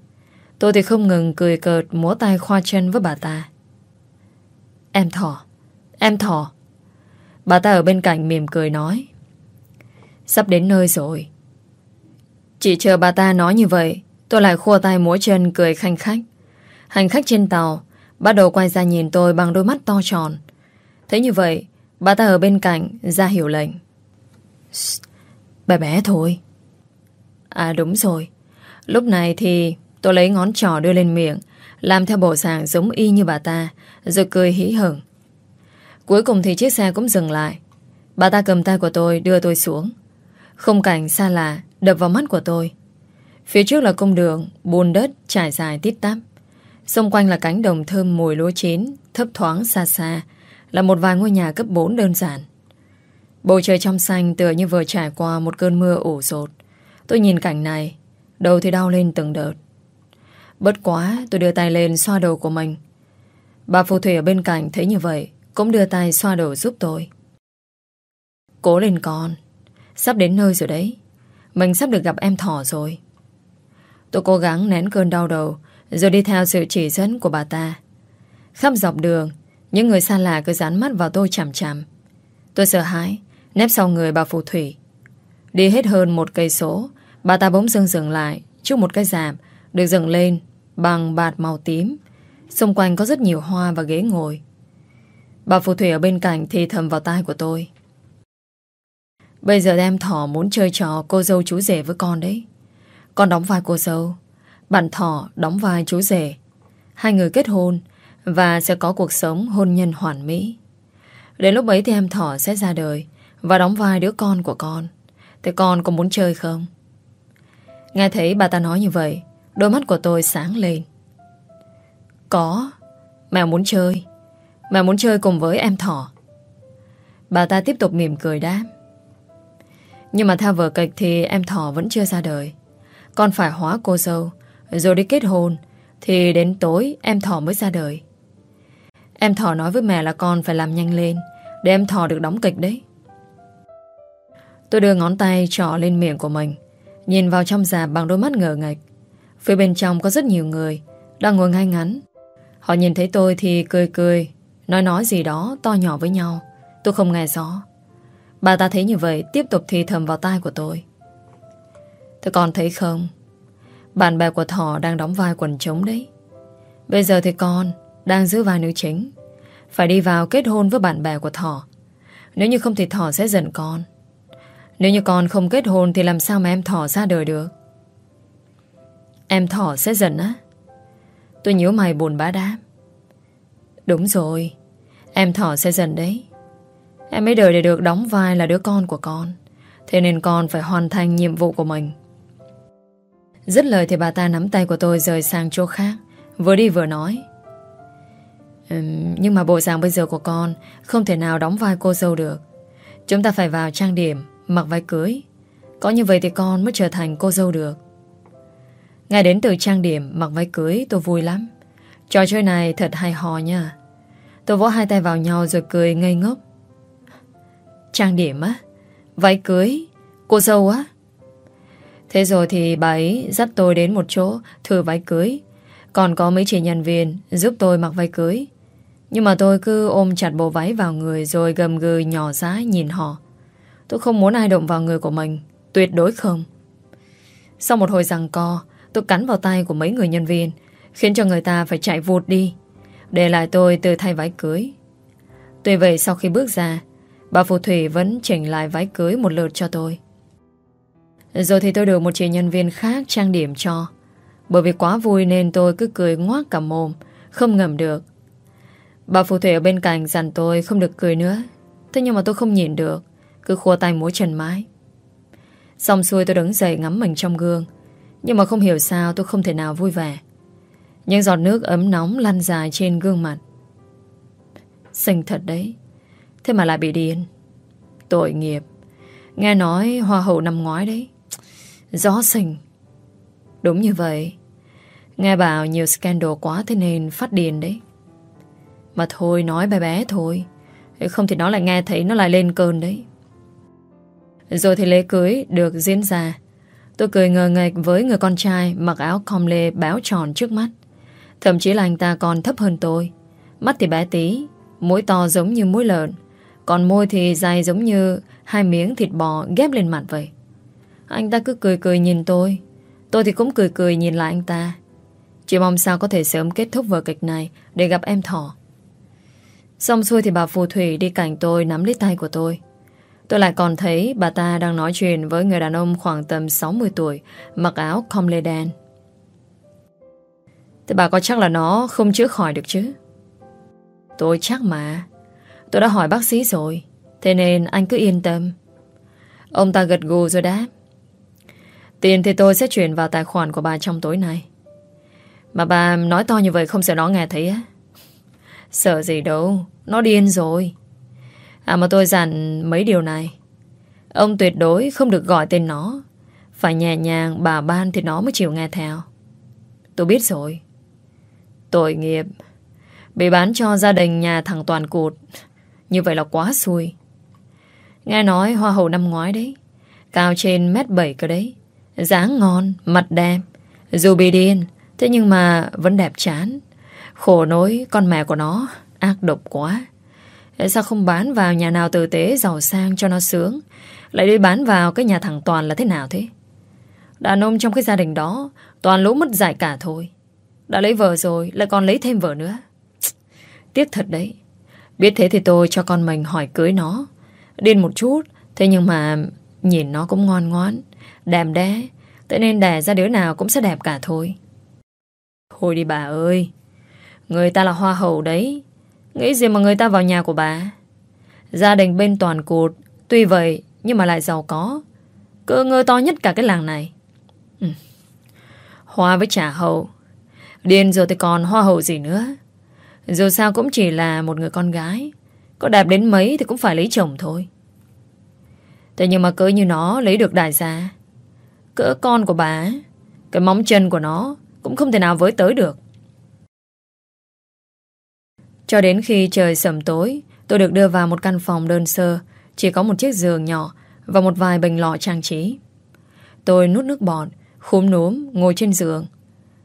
Tôi thì không ngừng cười cợt múa tay khoa chân với bà ta. Em Thỏ. Em Thỏ. Bà ta ở bên cạnh mỉm cười nói. Sắp đến nơi rồi. Chỉ chờ bà ta nói như vậy, tôi lại khua tay múa chân cười khanh khách. Hành khách trên tàu bắt đầu quay ra nhìn tôi bằng đôi mắt to tròn. Thế như vậy, bà ta ở bên cạnh ra hiểu lệnh. Bé bé thôi. À đúng rồi. Lúc này thì tôi lấy ngón trỏ đưa lên miệng, làm theo bộ dạng giống y như bà ta, rồi cười hí hửng. Cuối cùng thì chiếc xe cũng dừng lại. Bà ta cầm tay của tôi đưa tôi xuống. Không cảnh xa lạ đập vào mắt của tôi. Phía trước là cung đường, bùn đất trải dài tít tắp. Xung quanh là cánh đồng thơm mùi lúa chín, thấp thoáng xa xa, là một vài ngôi nhà cấp 4 đơn giản. Bầu trời trong xanh tựa như vừa trải qua một cơn mưa ủ rột. Tôi nhìn cảnh này, đầu thì đau lên từng đợt. Bất quá, tôi đưa tay lên xoa đầu của mình. Bà phù thủy ở bên cạnh thấy như vậy, cũng đưa tay xoa đầu giúp tôi. Cố lên con, sắp đến nơi rồi đấy. Mình sắp được gặp em thỏ rồi. Tôi cố gắng nén cơn đau đầu, rồi đi theo sự chỉ dẫn của bà ta. Khắp dọc đường, những người xa lạ cứ dán mắt vào tôi chằm chằm. Tôi sợ hãi, nép sau người bà phù thủy. Đi hết hơn một cây số, bà ta bỗng dưng dừng lại trước một cái giảm được dựng lên bằng bạt màu tím. Xung quanh có rất nhiều hoa và ghế ngồi. Bà phù thủy ở bên cạnh thì thầm vào tai của tôi. Bây giờ em thỏ muốn chơi trò cô dâu chú rể với con đấy. Con đóng vai cô dâu. Bạn thỏ đóng vai chú rể. Hai người kết hôn và sẽ có cuộc sống hôn nhân hoàn mỹ. Đến lúc ấy thì em thỏ sẽ ra đời và đóng vai đứa con của con. Thế con có muốn chơi không? Nghe thấy bà ta nói như vậy, đôi mắt của tôi sáng lên. Có, mẹ muốn chơi. Mẹ muốn chơi cùng với em thỏ. Bà ta tiếp tục mỉm cười đáp. Nhưng mà theo vở kịch thì em thỏ vẫn chưa ra đời. Con phải hóa cô dâu, rồi đi kết hôn, thì đến tối em thỏ mới ra đời. Em thỏ nói với mẹ là con phải làm nhanh lên, để em thỏ được đóng kịch đấy. Tôi đưa ngón tay trỏ lên miệng của mình, nhìn vào trong già bằng đôi mắt ngờ ngạch. Phía bên trong có rất nhiều người, đang ngồi ngay ngắn. Họ nhìn thấy tôi thì cười cười, nói nói gì đó to nhỏ với nhau. Tôi không nghe rõ. Bà ta thấy như vậy, Tiếp tục thì thầm vào tai của tôi. Tôi còn thấy không? Bạn bè của Thỏ đang đóng vai quần trống đấy. Bây giờ thì con Đang giữ vai nữ chính. Phải đi vào kết hôn với bạn bè của Thỏ Nếu như không thì Thỏ sẽ giận con. Nếu như con không kết hôn Thì làm sao mà em Thỏ ra đời được? Em Thỏ sẽ giận á. Tôi nhớ mày buồn bã đáp. Đúng rồi, Em Thỏ sẽ giận đấy. Em mới đợi để được đóng vai là đứa con của con. Thế nên con phải hoàn thành nhiệm vụ của mình. Dứt lời thì bà ta nắm tay của tôi rời sang chỗ khác Vừa đi vừa nói. Uhm, Nhưng mà bộ dạng bây giờ của con Không thể nào đóng vai cô dâu được. Chúng ta phải vào trang điểm Mặc váy cưới. Có như vậy thì con mới trở thành cô dâu được. Ngay đến từ trang điểm Mặc váy cưới tôi vui lắm. Trò chơi này thật hay hò nha. Tôi vỗ hai tay vào nhau rồi cười ngây ngốc. Trang điểm á. Váy cưới, Cô dâu á. Thế rồi thì bà ấy dắt tôi đến một chỗ Thử váy cưới. Còn có mấy chị nhân viên giúp tôi mặc váy cưới. Nhưng mà tôi cứ ôm chặt bộ váy vào người Rồi gầm gừ nhỏ giá nhìn họ. Tôi không muốn ai động vào người của mình, Tuyệt đối không. Sau một hồi rằng co, Tôi cắn vào tay của mấy người nhân viên, Khiến cho người ta phải chạy vụt đi, Để lại tôi tự thay váy cưới. Tuy vậy sau khi bước ra Bà phù thủy vẫn chỉnh lại váy cưới một lượt cho tôi. Rồi thì tôi được một chị nhân viên khác trang điểm cho. Bởi vì quá vui nên tôi cứ cười ngoác cả mồm, Không ngầm được. Bà phù thủy ở bên cạnh dặn tôi không được cười nữa. Thế nhưng mà tôi không nhìn được, Cứ khua tay múa chân mái Xong xuôi tôi đứng dậy ngắm mình trong gương. Nhưng mà không hiểu sao tôi không thể nào vui vẻ. Những giọt nước ấm nóng lăn dài trên gương mặt. Xinh thật đấy. Thế mà lại bị điên. Tội nghiệp. Nghe nói hoa hậu năm ngoái đấy. Gió sình. Đúng như vậy. Nghe bảo nhiều scandal quá thế nên phát điên đấy. Mà thôi nói bé bé thôi. Không thì nó lại nghe thấy nó lại lên cơn đấy. Rồi thì lễ cưới được diễn ra. Tôi cười ngờ nghệch với người con trai mặc áo com lê béo tròn trước mắt. Thậm chí là anh ta còn thấp hơn tôi. Mắt thì bé tí, mũi to giống như mũi lợn, còn môi thì dài giống như hai miếng thịt bò ghép lên mặt vậy. Anh ta cứ cười cười nhìn tôi, tôi thì cũng cười cười nhìn lại anh ta. Chỉ mong sao có thể sớm kết thúc vở kịch này để gặp em thỏ. Xong xuôi thì bà phù thủy đi cạnh tôi nắm lấy tay của tôi. Tôi lại còn thấy bà ta đang nói chuyện với người đàn ông khoảng tầm 60 tuổi, mặc áo com lê đen. Thế bà có chắc là nó không chữa khỏi được chứ? Tôi chắc mà. Tôi đã hỏi bác sĩ rồi, thế nên anh cứ yên tâm. Ông ta gật gù rồi đáp. Tiền thì tôi sẽ chuyển vào tài khoản của bà trong tối nay. Mà bà nói to như vậy không sợ nó nghe thấy á. Sợ gì đâu, nó điên rồi. À mà tôi dặn mấy điều này. Ông tuyệt đối không được gọi tên nó. Phải nhẹ nhàng bà ban thì nó mới chịu nghe theo. Tôi biết rồi. Tội nghiệp. Bị bán cho gia đình nhà thằng Toàn Cụt. Như vậy là quá xui. Nghe nói hoa hậu năm ngoái đấy. Cao trên mét bảy cơ đấy. dáng ngon, mặt đẹp. Dù bị điên, thế nhưng mà vẫn đẹp chán. Khổ nối con mẹ của nó ác độc quá. Sao không bán vào nhà nào tử tế giàu sang cho nó sướng Lại đi bán vào cái nhà thằng Toàn là thế nào thế Đàn ông trong cái gia đình đó Toàn lũ mất dạy cả thôi Đã lấy vợ rồi lại còn lấy thêm vợ nữa Tiếc thật đấy Biết thế thì tôi cho con mình hỏi cưới nó. Điên một chút, Thế nhưng mà nhìn nó cũng ngon ngoãn Đẹp đẽ Thế nên đẻ ra đứa nào cũng sẽ đẹp cả thôi. Thôi đi bà ơi, Người ta là hoa hậu đấy. Nghĩ gì mà người ta vào nhà của bà? Gia đình bên toàn cụt, Tuy vậy nhưng mà lại giàu có. Cơ ngơ to nhất cả cái làng này. Ừ. Hoa với trả hậu. Điên rồi thì còn hoa hậu gì nữa? Dù sao cũng chỉ là một người con gái Có đẹp đến mấy thì cũng phải lấy chồng thôi Thế nhưng mà cỡ như nó lấy được đại gia Cỡ con của bà Cái móng chân của nó Cũng không thể nào với tới được cho đến khi trời sầm tối, tôi được đưa vào một căn phòng đơn sơ, chỉ có một chiếc giường nhỏ và một vài bình lọ trang trí. Tôi nút nước bọt, khúm núm, ngồi trên giường.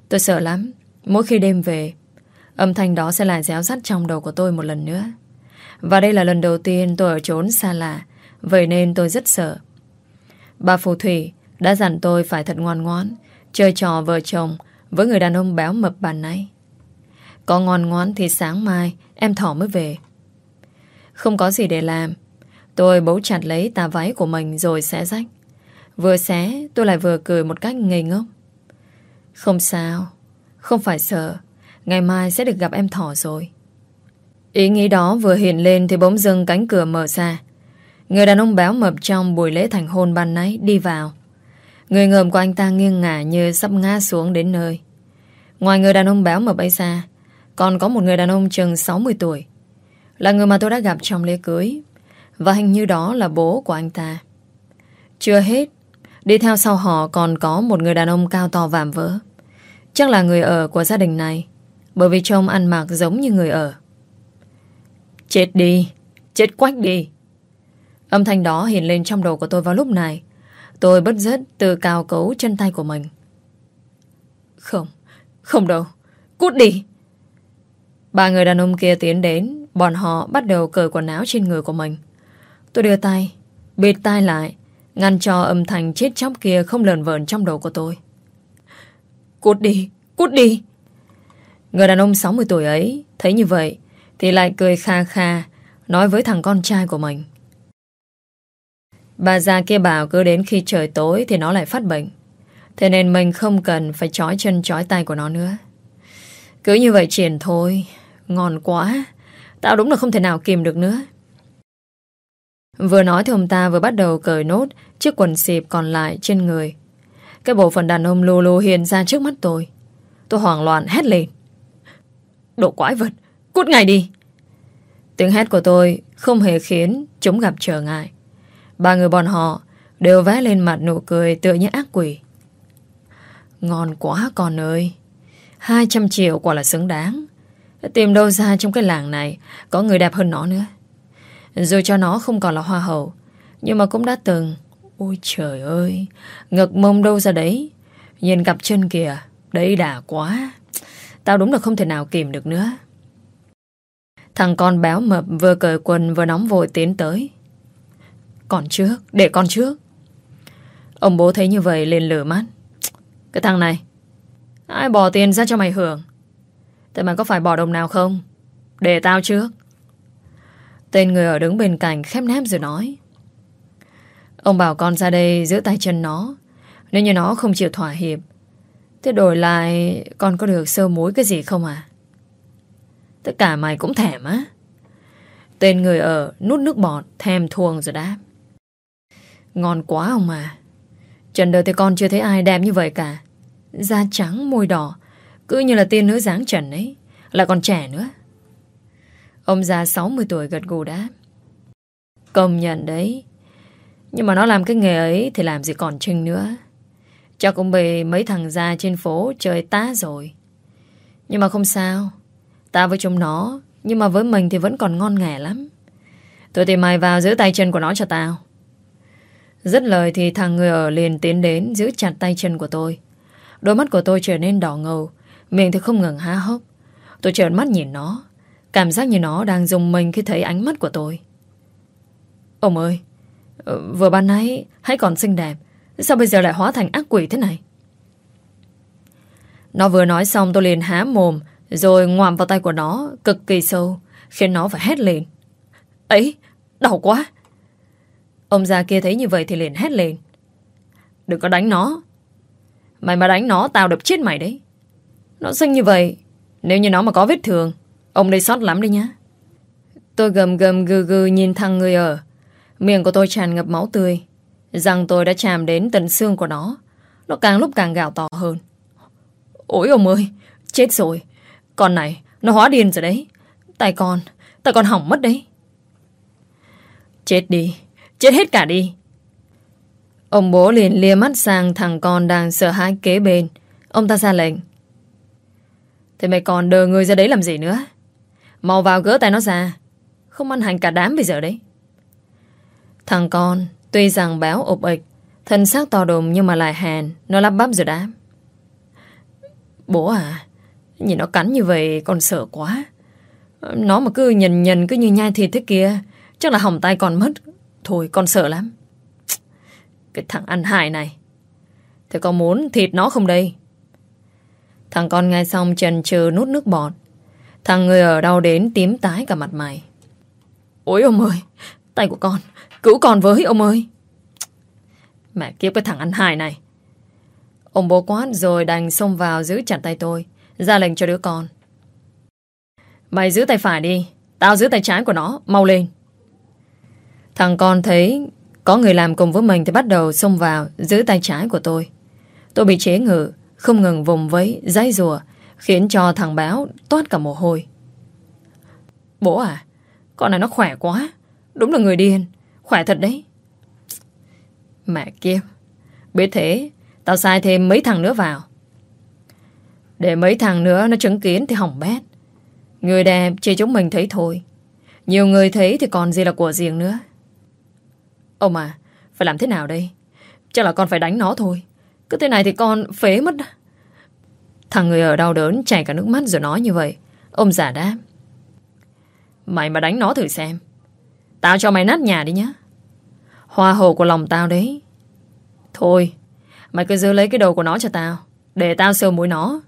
Tôi sợ lắm, mỗi khi đêm về, âm thanh đó sẽ lại réo rắt trong đầu của tôi một lần nữa. Và đây là lần đầu tiên tôi ở trốn xa lạ, vậy nên tôi rất sợ. Bà phù thủy đã dặn tôi phải thật ngoan ngoãn, chơi trò vợ chồng với người đàn ông béo mập bàn nãy. Có ngoan ngoãn thì sáng mai Em thỏ mới về Không có gì để làm Tôi bấu chặt lấy tà váy của mình rồi xé rách Vừa xé tôi lại vừa cười một cách ngây ngốc Không sao Không phải sợ Ngày mai sẽ được gặp em thỏ rồi. Ý nghĩ đó vừa hiện lên Thì bỗng dưng cánh cửa mở ra. Người đàn ông béo mập trong buổi lễ thành hôn ban nãy đi vào. Người ngợm của anh ta nghiêng ngả như sắp ngã xuống đến nơi. Ngoài người đàn ông béo mập ấy ra, còn có một người đàn ông chừng 60 tuổi. Là người mà tôi đã gặp trong lễ cưới, Và hình như đó là bố của anh ta. Chưa hết, Đi theo sau họ còn có một người đàn ông cao to vạm vỡ. Chắc là người ở của gia đình này. Bởi vì trông ăn mặc giống như người ở. Chết đi Chết quách đi. Âm thanh đó hiện lên trong đầu của tôi vào lúc này. Tôi bất rất từ cao cấu chân tay của mình. Không Không đâu. Cút đi. Ba người đàn ông kia tiến đến. Bọn họ bắt đầu cởi quần áo trên người của mình. Tôi đưa tay Bịt tai lại Ngăn cho âm thanh chết chóc kia không lờn vờn trong đầu của tôi. Cút đi, cút đi. Người đàn ông 60 tuổi ấy Thấy như vậy Thì lại cười kha kha, Nói với thằng con trai của mình. Bà già kia bảo cứ đến khi trời tối Thì nó lại phát bệnh. Thế nên mình không cần phải trói chân trói tay của nó nữa. Cứ như vậy triển thôi, Ngon quá. Tao đúng là không thể nào kìm được nữa. Vừa nói thì ông ta vừa bắt đầu cởi nốt Chiếc quần xịp còn lại trên người. Cái bộ phận đàn ông lù lù hiện ra trước mắt tôi. Tôi hoảng loạn hét lên. Đồ quái vật. Cút ngay đi. Tiếng hét của tôi không hề khiến Chúng gặp trở ngại. Ba người bọn họ đều vẽ lên mặt nụ cười tựa như ác quỷ. Ngon quá con ơi. 200 triệu quả là xứng đáng. Tìm đâu ra trong cái làng này Có người đẹp hơn nó nữa. Dù cho nó không còn là hoa hậu, Nhưng mà cũng đã từng. Ôi trời ơi, Ngực mông đâu ra đấy. Nhìn cặp chân kìa, Đấy đã quá. Tao đúng là không thể nào kìm được nữa. Thằng con béo mập vừa cởi quần vừa nóng vội tiến tới. Còn trước, Để con trước. Ông bố thấy như vậy lên lửa mắt. Cái thằng này, Ai bỏ tiền ra cho mày hưởng? Thế mà có phải bỏ đồng nào không? Để tao trước. Tên người ở đứng bên cạnh khép nép rồi nói. Ông bảo con ra đây giữ tay chân nó. Nếu như nó không chịu thỏa hiệp Thế đổi lại Con có được sơ mối cái gì không à Tất cả mày cũng thèm á. Tên người ở nút nước bọt Thèm thuồng rồi đáp. Ngon quá ông mà. Trần đời thì con chưa thấy ai đẹp như vậy cả. Da trắng, môi đỏ, Cứ như là tiên nữ dáng trần ấy, Lại còn trẻ nữa. Ông già 60 tuổi gật gù đáp. Công nhận đấy. Nhưng mà nó làm cái nghề ấy Thì làm gì còn trinh nữa cho cũng bị mấy thằng già trên phố Chơi tá rồi. Nhưng mà không sao. Ta với chúng nó, Nhưng mà với mình thì vẫn còn ngon nghẻ lắm. Tôi tìm mày vào giữ tay chân của nó cho tao. Dứt lời thì thằng người ở liền tiến đến Giữ chặt tay chân của tôi. Đôi mắt của tôi trở nên đỏ ngầu, Miệng thì không ngừng há hốc. Tôi trợn mắt nhìn nó, Cảm giác như nó đang dùng mình khi thấy ánh mắt của tôi. Ông ơi ờ, Vừa ban nãy, Hãy còn xinh đẹp. Sao bây giờ lại hóa thành ác quỷ thế này? Nó vừa nói xong, tôi liền há mồm, Rồi ngoạm vào tay của nó, Cực kỳ sâu, Khiến nó phải hét lên. Ấy, đau quá! Ông già kia thấy như vậy thì liền hét lên. Đừng có đánh nó. Mày mà đánh nó, tao đập chết mày đấy. Nó xinh như vậy, Nếu như nó mà có vết thương, Ông đây sót lắm đấy nhá. Tôi gầm gầm gừ gừ nhìn thằng người ở. Miệng của tôi tràn ngập máu tươi. Rằng tôi đã chạm đến tận xương của nó Nó càng lúc càng gào to hơn Ôi ông ơi Chết rồi Con này nó hóa điên rồi đấy Tại con tại con hỏng mất đấy Chết đi Chết hết cả đi Ông bố liền lia mắt sang thằng con đang sợ hãi kế bên. Ông ta ra lệnh. Thế mày còn đờ người ra đấy làm gì nữa? Mau vào gỡ tay nó ra. Không ăn hành cả đám bây giờ đấy. Thằng con, tuy rằng béo ộp ịch, thân xác to đùng nhưng mà lại hèn, nó lắp bắp rồi đám. Bố à, nhìn nó cắn như vậy còn sợ quá. Nó mà cứ nhần nhần cứ như nhai thịt thế kia, chắc là hỏng tay còn mất. Thôi, con sợ lắm. Cái thằng ăn hại này Thế con muốn thịt nó không đây Thằng con nghe xong trần trừ nút nước bọt Thằng người ở đâu đến tím tái cả mặt mày Ôi ông ơi Tay của con Cứu con với ông ơi Mẹ kiếp cái thằng ăn hại này Ông bố quát rồi đành xông vào giữ chặt tay tôi Ra lệnh cho đứa con Mày giữ tay phải đi Tao giữ tay trái của nó Mau lên Thằng con thấy có người làm cùng với mình thì bắt đầu xông vào giữ tay trái của tôi. Tôi bị chế ngự, không ngừng vùng vẫy, Giấy rùa, khiến cho thằng báo toát cả mồ hôi. Bố à, con này nó khỏe quá. Đúng là người điên, khỏe thật đấy. Mẹ kiếp, biết thế, tao sai thêm mấy thằng nữa vào. Để mấy thằng nữa nó chứng kiến thì hỏng bét. Người đẹp chỉ chúng mình thấy thôi. Nhiều người thấy thì còn gì là của riêng nữa. Ông à, phải làm thế nào đây? Chắc là con phải đánh nó thôi. Cứ thế này thì con phế mất. Thằng người ở đau đớn chảy cả nước mắt rồi nói như vậy. Ông giả đáp. Mày mà đánh nó thử xem. Tao cho mày nát nhà đi nhá. Hoa hồ của lòng tao đấy. Thôi, mày cứ giữ lấy cái đầu của nó cho tao. Để tao sờ mũi nó.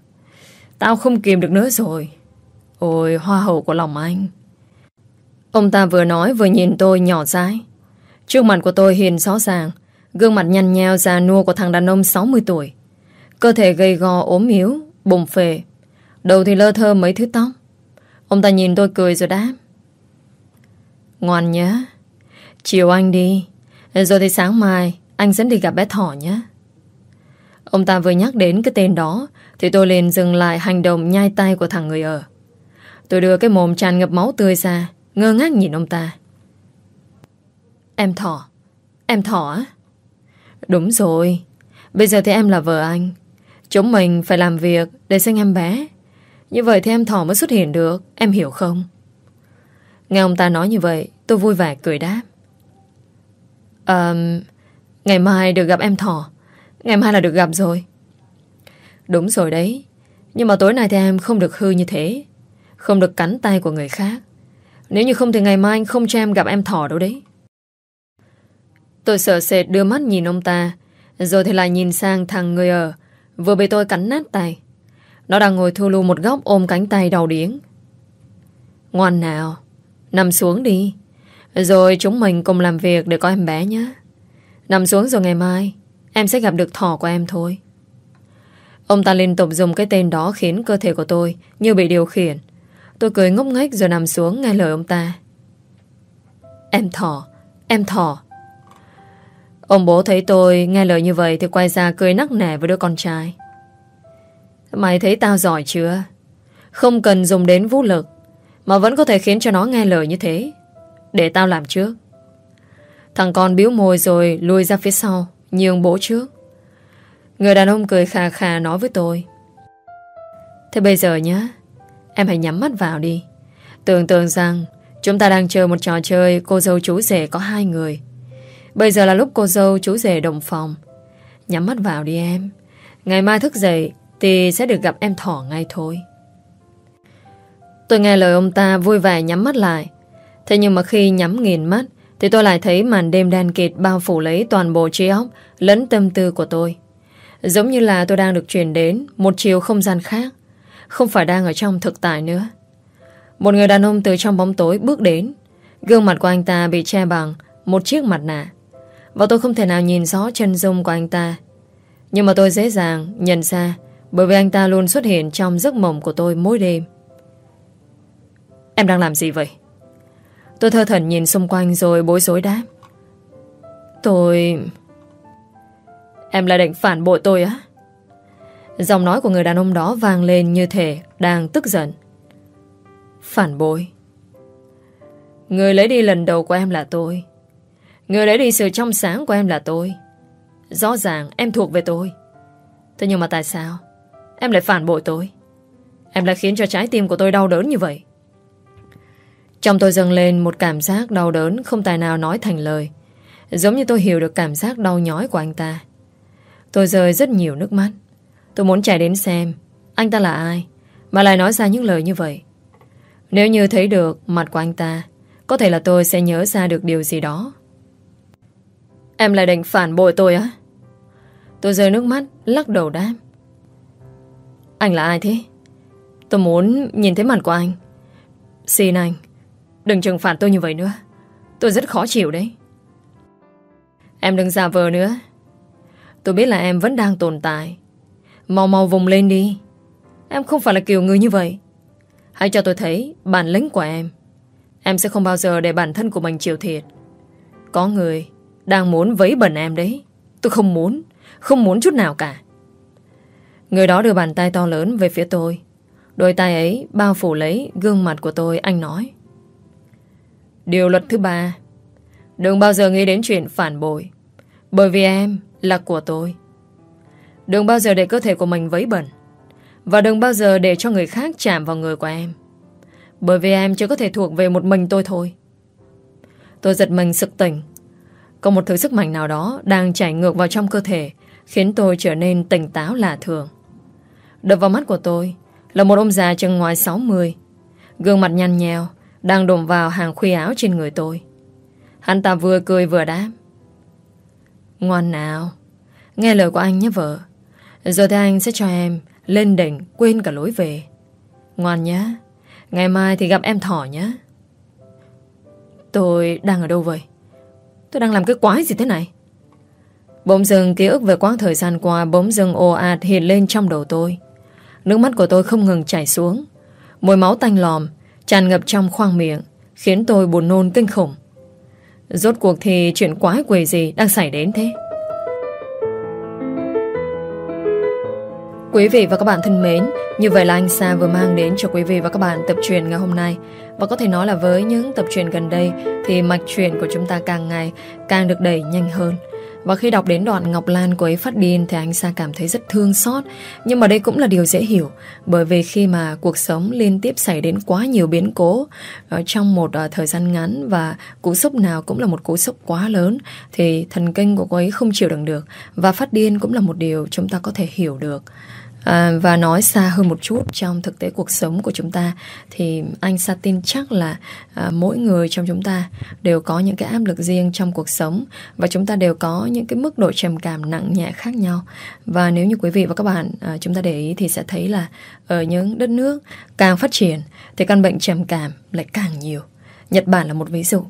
Tao không kìm được nữa rồi. Ôi, hoa hậu của lòng anh. Ông ta vừa nói vừa nhìn tôi nhỏ dãi. Trước mặt của tôi hiền rõ ràng, gương mặt nhăn nheo già nua của thằng đàn ông 60 tuổi. Cơ thể gầy gò ốm yếu, bùng phề, Đầu thì lơ thơ mấy thứ tóc. Ông ta nhìn tôi cười rồi đáp. Ngoan nhé. Chiều anh đi. Rồi thì sáng mai, anh dẫn đi gặp bé thỏ nhé. Ông ta vừa nhắc đến cái tên đó, thì tôi liền dừng lại hành động nhai tay của thằng người ở. Tôi đưa cái mồm tràn ngập máu tươi ra, ngơ ngác nhìn ông ta. Em thỏ. Em thỏ á? Đúng rồi. Bây giờ thì em là vợ anh. Chúng mình phải làm việc để sinh em bé. Như vậy thì em thỏ mới xuất hiện được. Em hiểu không? Nghe ông ta nói như vậy, tôi vui vẻ cười đáp. Ờ... ngày mai được gặp em thỏ. Ngày mai là được gặp rồi. Đúng rồi đấy. Nhưng mà tối nay thì em không được hư như thế. Không được cắn tay của người khác. Nếu như không thì ngày mai anh không cho em gặp em thỏ đâu đấy. Tôi sợ sệt đưa mắt nhìn ông ta Rồi thì lại nhìn sang thằng người ở Vừa bị tôi cắn nát tay Nó đang ngồi thu lưu một góc ôm cánh tay đầu điếng Ngoan nào Nằm xuống đi. Rồi chúng mình cùng làm việc để có em bé nhé. Nằm xuống rồi ngày mai, Em sẽ gặp được thỏ của em thôi. Ông ta liên tục dùng cái tên đó Khiến cơ thể của tôi như bị điều khiển. Tôi cười ngốc nghếch rồi nằm xuống nghe lời ông ta. Em thỏ Em thỏ. Ông bố thấy tôi nghe lời như vậy Thì quay ra cười nắc nẻ với đứa con trai. Mày thấy tao giỏi chưa? Không cần dùng đến vũ lực. Mà vẫn có thể khiến cho nó nghe lời như thế. Để tao làm trước. Thằng con biếu môi rồi Lùi ra phía sau Nhường bố trước. Người đàn ông cười khà khà nói với tôi. Thế bây giờ nhá, Em hãy nhắm mắt vào đi. Tưởng tượng rằng Chúng ta đang chơi một trò chơi Cô dâu chú rể có hai người. Bây giờ là lúc cô dâu chú rể đồng phòng. Nhắm mắt vào đi em. Ngày mai thức dậy Thì sẽ được gặp em thỏ ngay thôi. Tôi nghe lời ông ta vui vẻ nhắm mắt lại. Thế nhưng mà khi nhắm nghiền mắt, Thì tôi lại thấy màn đêm đen kịt Bao phủ lấy toàn bộ trí óc, Lẫn tâm tư của tôi. Giống như là tôi đang được chuyển đến Một chiều không gian khác, Không phải đang ở trong thực tại nữa. Một người đàn ông từ trong bóng tối bước đến. Gương mặt của anh ta bị che bằng Một chiếc mặt nạ. Và tôi không thể nào nhìn rõ chân dung của anh ta. Nhưng mà tôi dễ dàng nhận ra Bởi vì anh ta luôn xuất hiện trong giấc mộng của tôi mỗi đêm. Em đang làm gì vậy? Tôi thơ thần nhìn xung quanh rồi bối rối đáp Tôi... Em lại định phản bội tôi á? Giọng nói của người đàn ông đó vang lên như thể đang tức giận. Phản bội. Người lấy đi lần đầu của em là tôi. Người lấy đi sự trong sáng của em là tôi Rõ ràng em thuộc về tôi Thế nhưng mà tại sao Em lại phản bội tôi Em lại khiến cho trái tim của tôi đau đớn như vậy trong tôi dâng lên một cảm giác đau đớn Không tài nào nói thành lời. Giống như tôi hiểu được cảm giác đau nhói của anh ta. Tôi rơi rất nhiều nước mắt. Tôi muốn chạy đến xem Anh ta là ai, Mà lại nói ra những lời như vậy. Nếu như thấy được mặt của anh ta, Có thể là tôi sẽ nhớ ra được điều gì đó. Em lại định phản bội tôi á. Tôi rơi nước mắt, Lắc đầu đáp. Anh là ai thế? Tôi muốn nhìn thấy mặt của anh. Xin anh. Đừng trừng phạt tôi như vậy nữa. Tôi rất khó chịu đấy. Em đừng giả vờ nữa. Tôi biết là em vẫn đang tồn tại. Mau mau vùng lên đi. Em không phải là kiểu người như vậy. Hãy cho tôi thấy bản lĩnh của em. Em sẽ không bao giờ để bản thân của mình chịu thiệt. Có người đang muốn vấy bẩn em đấy. Tôi không muốn. Không muốn chút nào cả. Người đó đưa bàn tay to lớn về phía tôi. Đôi tay ấy bao phủ lấy gương mặt của tôi, Anh nói. Điều luật thứ ba Đừng bao giờ nghĩ đến chuyện phản bội, Bởi vì em là của tôi Đừng bao giờ để cơ thể của mình vấy bẩn, Và đừng bao giờ để cho người khác chạm vào người của em, Bởi vì em chỉ có thể thuộc về một mình tôi thôi Tôi giật mình sực tỉnh có một thứ sức mạnh nào đó đang chảy ngược vào trong cơ thể, khiến tôi trở nên tỉnh táo lạ thường. Đập vào mắt của tôi là một ông già chừng ngoài 60. Gương mặt nhăn nhèo đang đụng vào hàng khuy áo trên người tôi. Hắn ta vừa cười vừa đáp. Ngoan nào, nghe lời của anh nhé vợ. Rồi thì anh sẽ cho em Lên đỉnh quên cả lối về Ngoan nhé. Ngày mai thì gặp em thỏ nhá Tôi đang ở đâu vậy Tôi đang làm cái quái gì thế này Bỗng dưng ký ức về quãng thời gian qua Bỗng dưng ồ ạt hiện lên trong đầu tôi Nước mắt của tôi không ngừng chảy xuống Mùi máu tanh lòm Tràn ngập trong khoang miệng Khiến tôi buồn nôn kinh khủng Rốt cuộc thì chuyện quái quỷ gì đang xảy đến thế Quý vị và các bạn thân mến, như vậy là anh Sa vừa mang đến cho quý vị và các bạn tập truyền ngày hôm nay. Và có thể nói là với những tập truyền gần đây thì mạch truyền của chúng ta càng ngày càng được đẩy nhanh hơn. Và khi đọc đến đoạn Ngọc Lan cô ấy phát điên thì anh Sa cảm thấy rất thương xót. Nhưng mà đây cũng là điều dễ hiểu. Bởi vì khi mà cuộc sống liên tiếp xảy đến quá nhiều biến cố ở trong một uh, thời gian ngắn và cú sốc nào cũng là một cú sốc quá lớn thì thần kinh của cô ấy không chịu đựng được. Và phát điên cũng là một điều chúng ta có thể hiểu được. À, và nói xa hơn một chút trong thực tế cuộc sống của chúng ta thì anh Sa tin chắc là à, mỗi người trong chúng ta đều có những cái áp lực riêng trong cuộc sống và chúng ta đều có những cái mức độ trầm cảm nặng nhẹ khác nhau. Và nếu như quý vị và các bạn à, chúng ta để ý thì sẽ thấy là ở những đất nước càng phát triển thì căn bệnh trầm cảm lại càng nhiều. Nhật Bản là một ví dụ.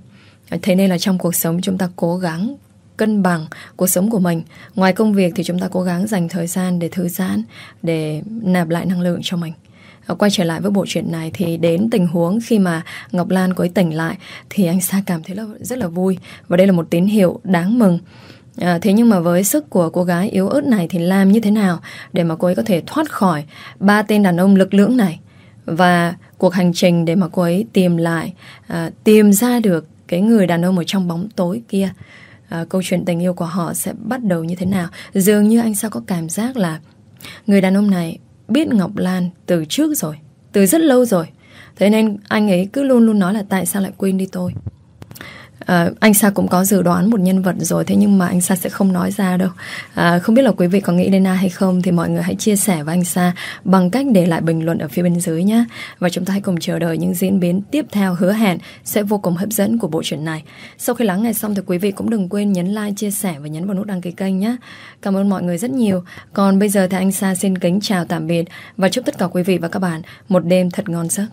Thế nên là trong cuộc sống chúng ta cố gắng cân bằng cuộc sống của mình. Ngoài công việc thì chúng ta cố gắng dành thời gian để thư giãn, để nạp lại năng lượng cho mình. Ờ, quay trở lại với bộ truyện này thì đến tình huống khi mà Ngọc Lan cô ấy tỉnh lại thì anh Sa cảm thấy là rất là vui và đây là một tín hiệu đáng mừng. À, thế nhưng mà với sức của cô gái yếu ớt này thì làm như thế nào để mà cô ấy có thể thoát khỏi ba tên đàn ông lực lưỡng này và cuộc hành trình để mà cô ấy tìm lại, à, tìm ra được cái người đàn ông ở trong bóng tối kia uh, câu chuyện tình yêu của họ sẽ bắt đầu như thế nào. Dường như anh sao có cảm giác là người đàn ông này biết Ngọc Lan từ trước rồi, từ rất lâu rồi. Thế nên anh ấy cứ luôn luôn nói là tại sao lại quên đi tôi. À, anh Sa cũng có dự đoán một nhân vật rồi Thế nhưng mà anh Sa sẽ không nói ra đâu. À, Không biết là quý vị có nghĩ đến ai hay không Thì mọi người hãy chia sẻ với anh Sa Bằng cách để lại bình luận ở phía bên dưới nhé Và chúng ta hãy cùng chờ đợi những diễn biến tiếp theo Hứa hẹn sẽ vô cùng hấp dẫn của bộ truyện này. Sau khi lắng nghe xong thì quý vị cũng đừng quên nhấn like, chia sẻ Và nhấn vào nút đăng ký kênh nhé Cảm ơn mọi người rất nhiều. Còn bây giờ thì anh Sa xin kính chào tạm biệt Và chúc tất cả quý vị và các bạn Một đêm thật ngon giấc.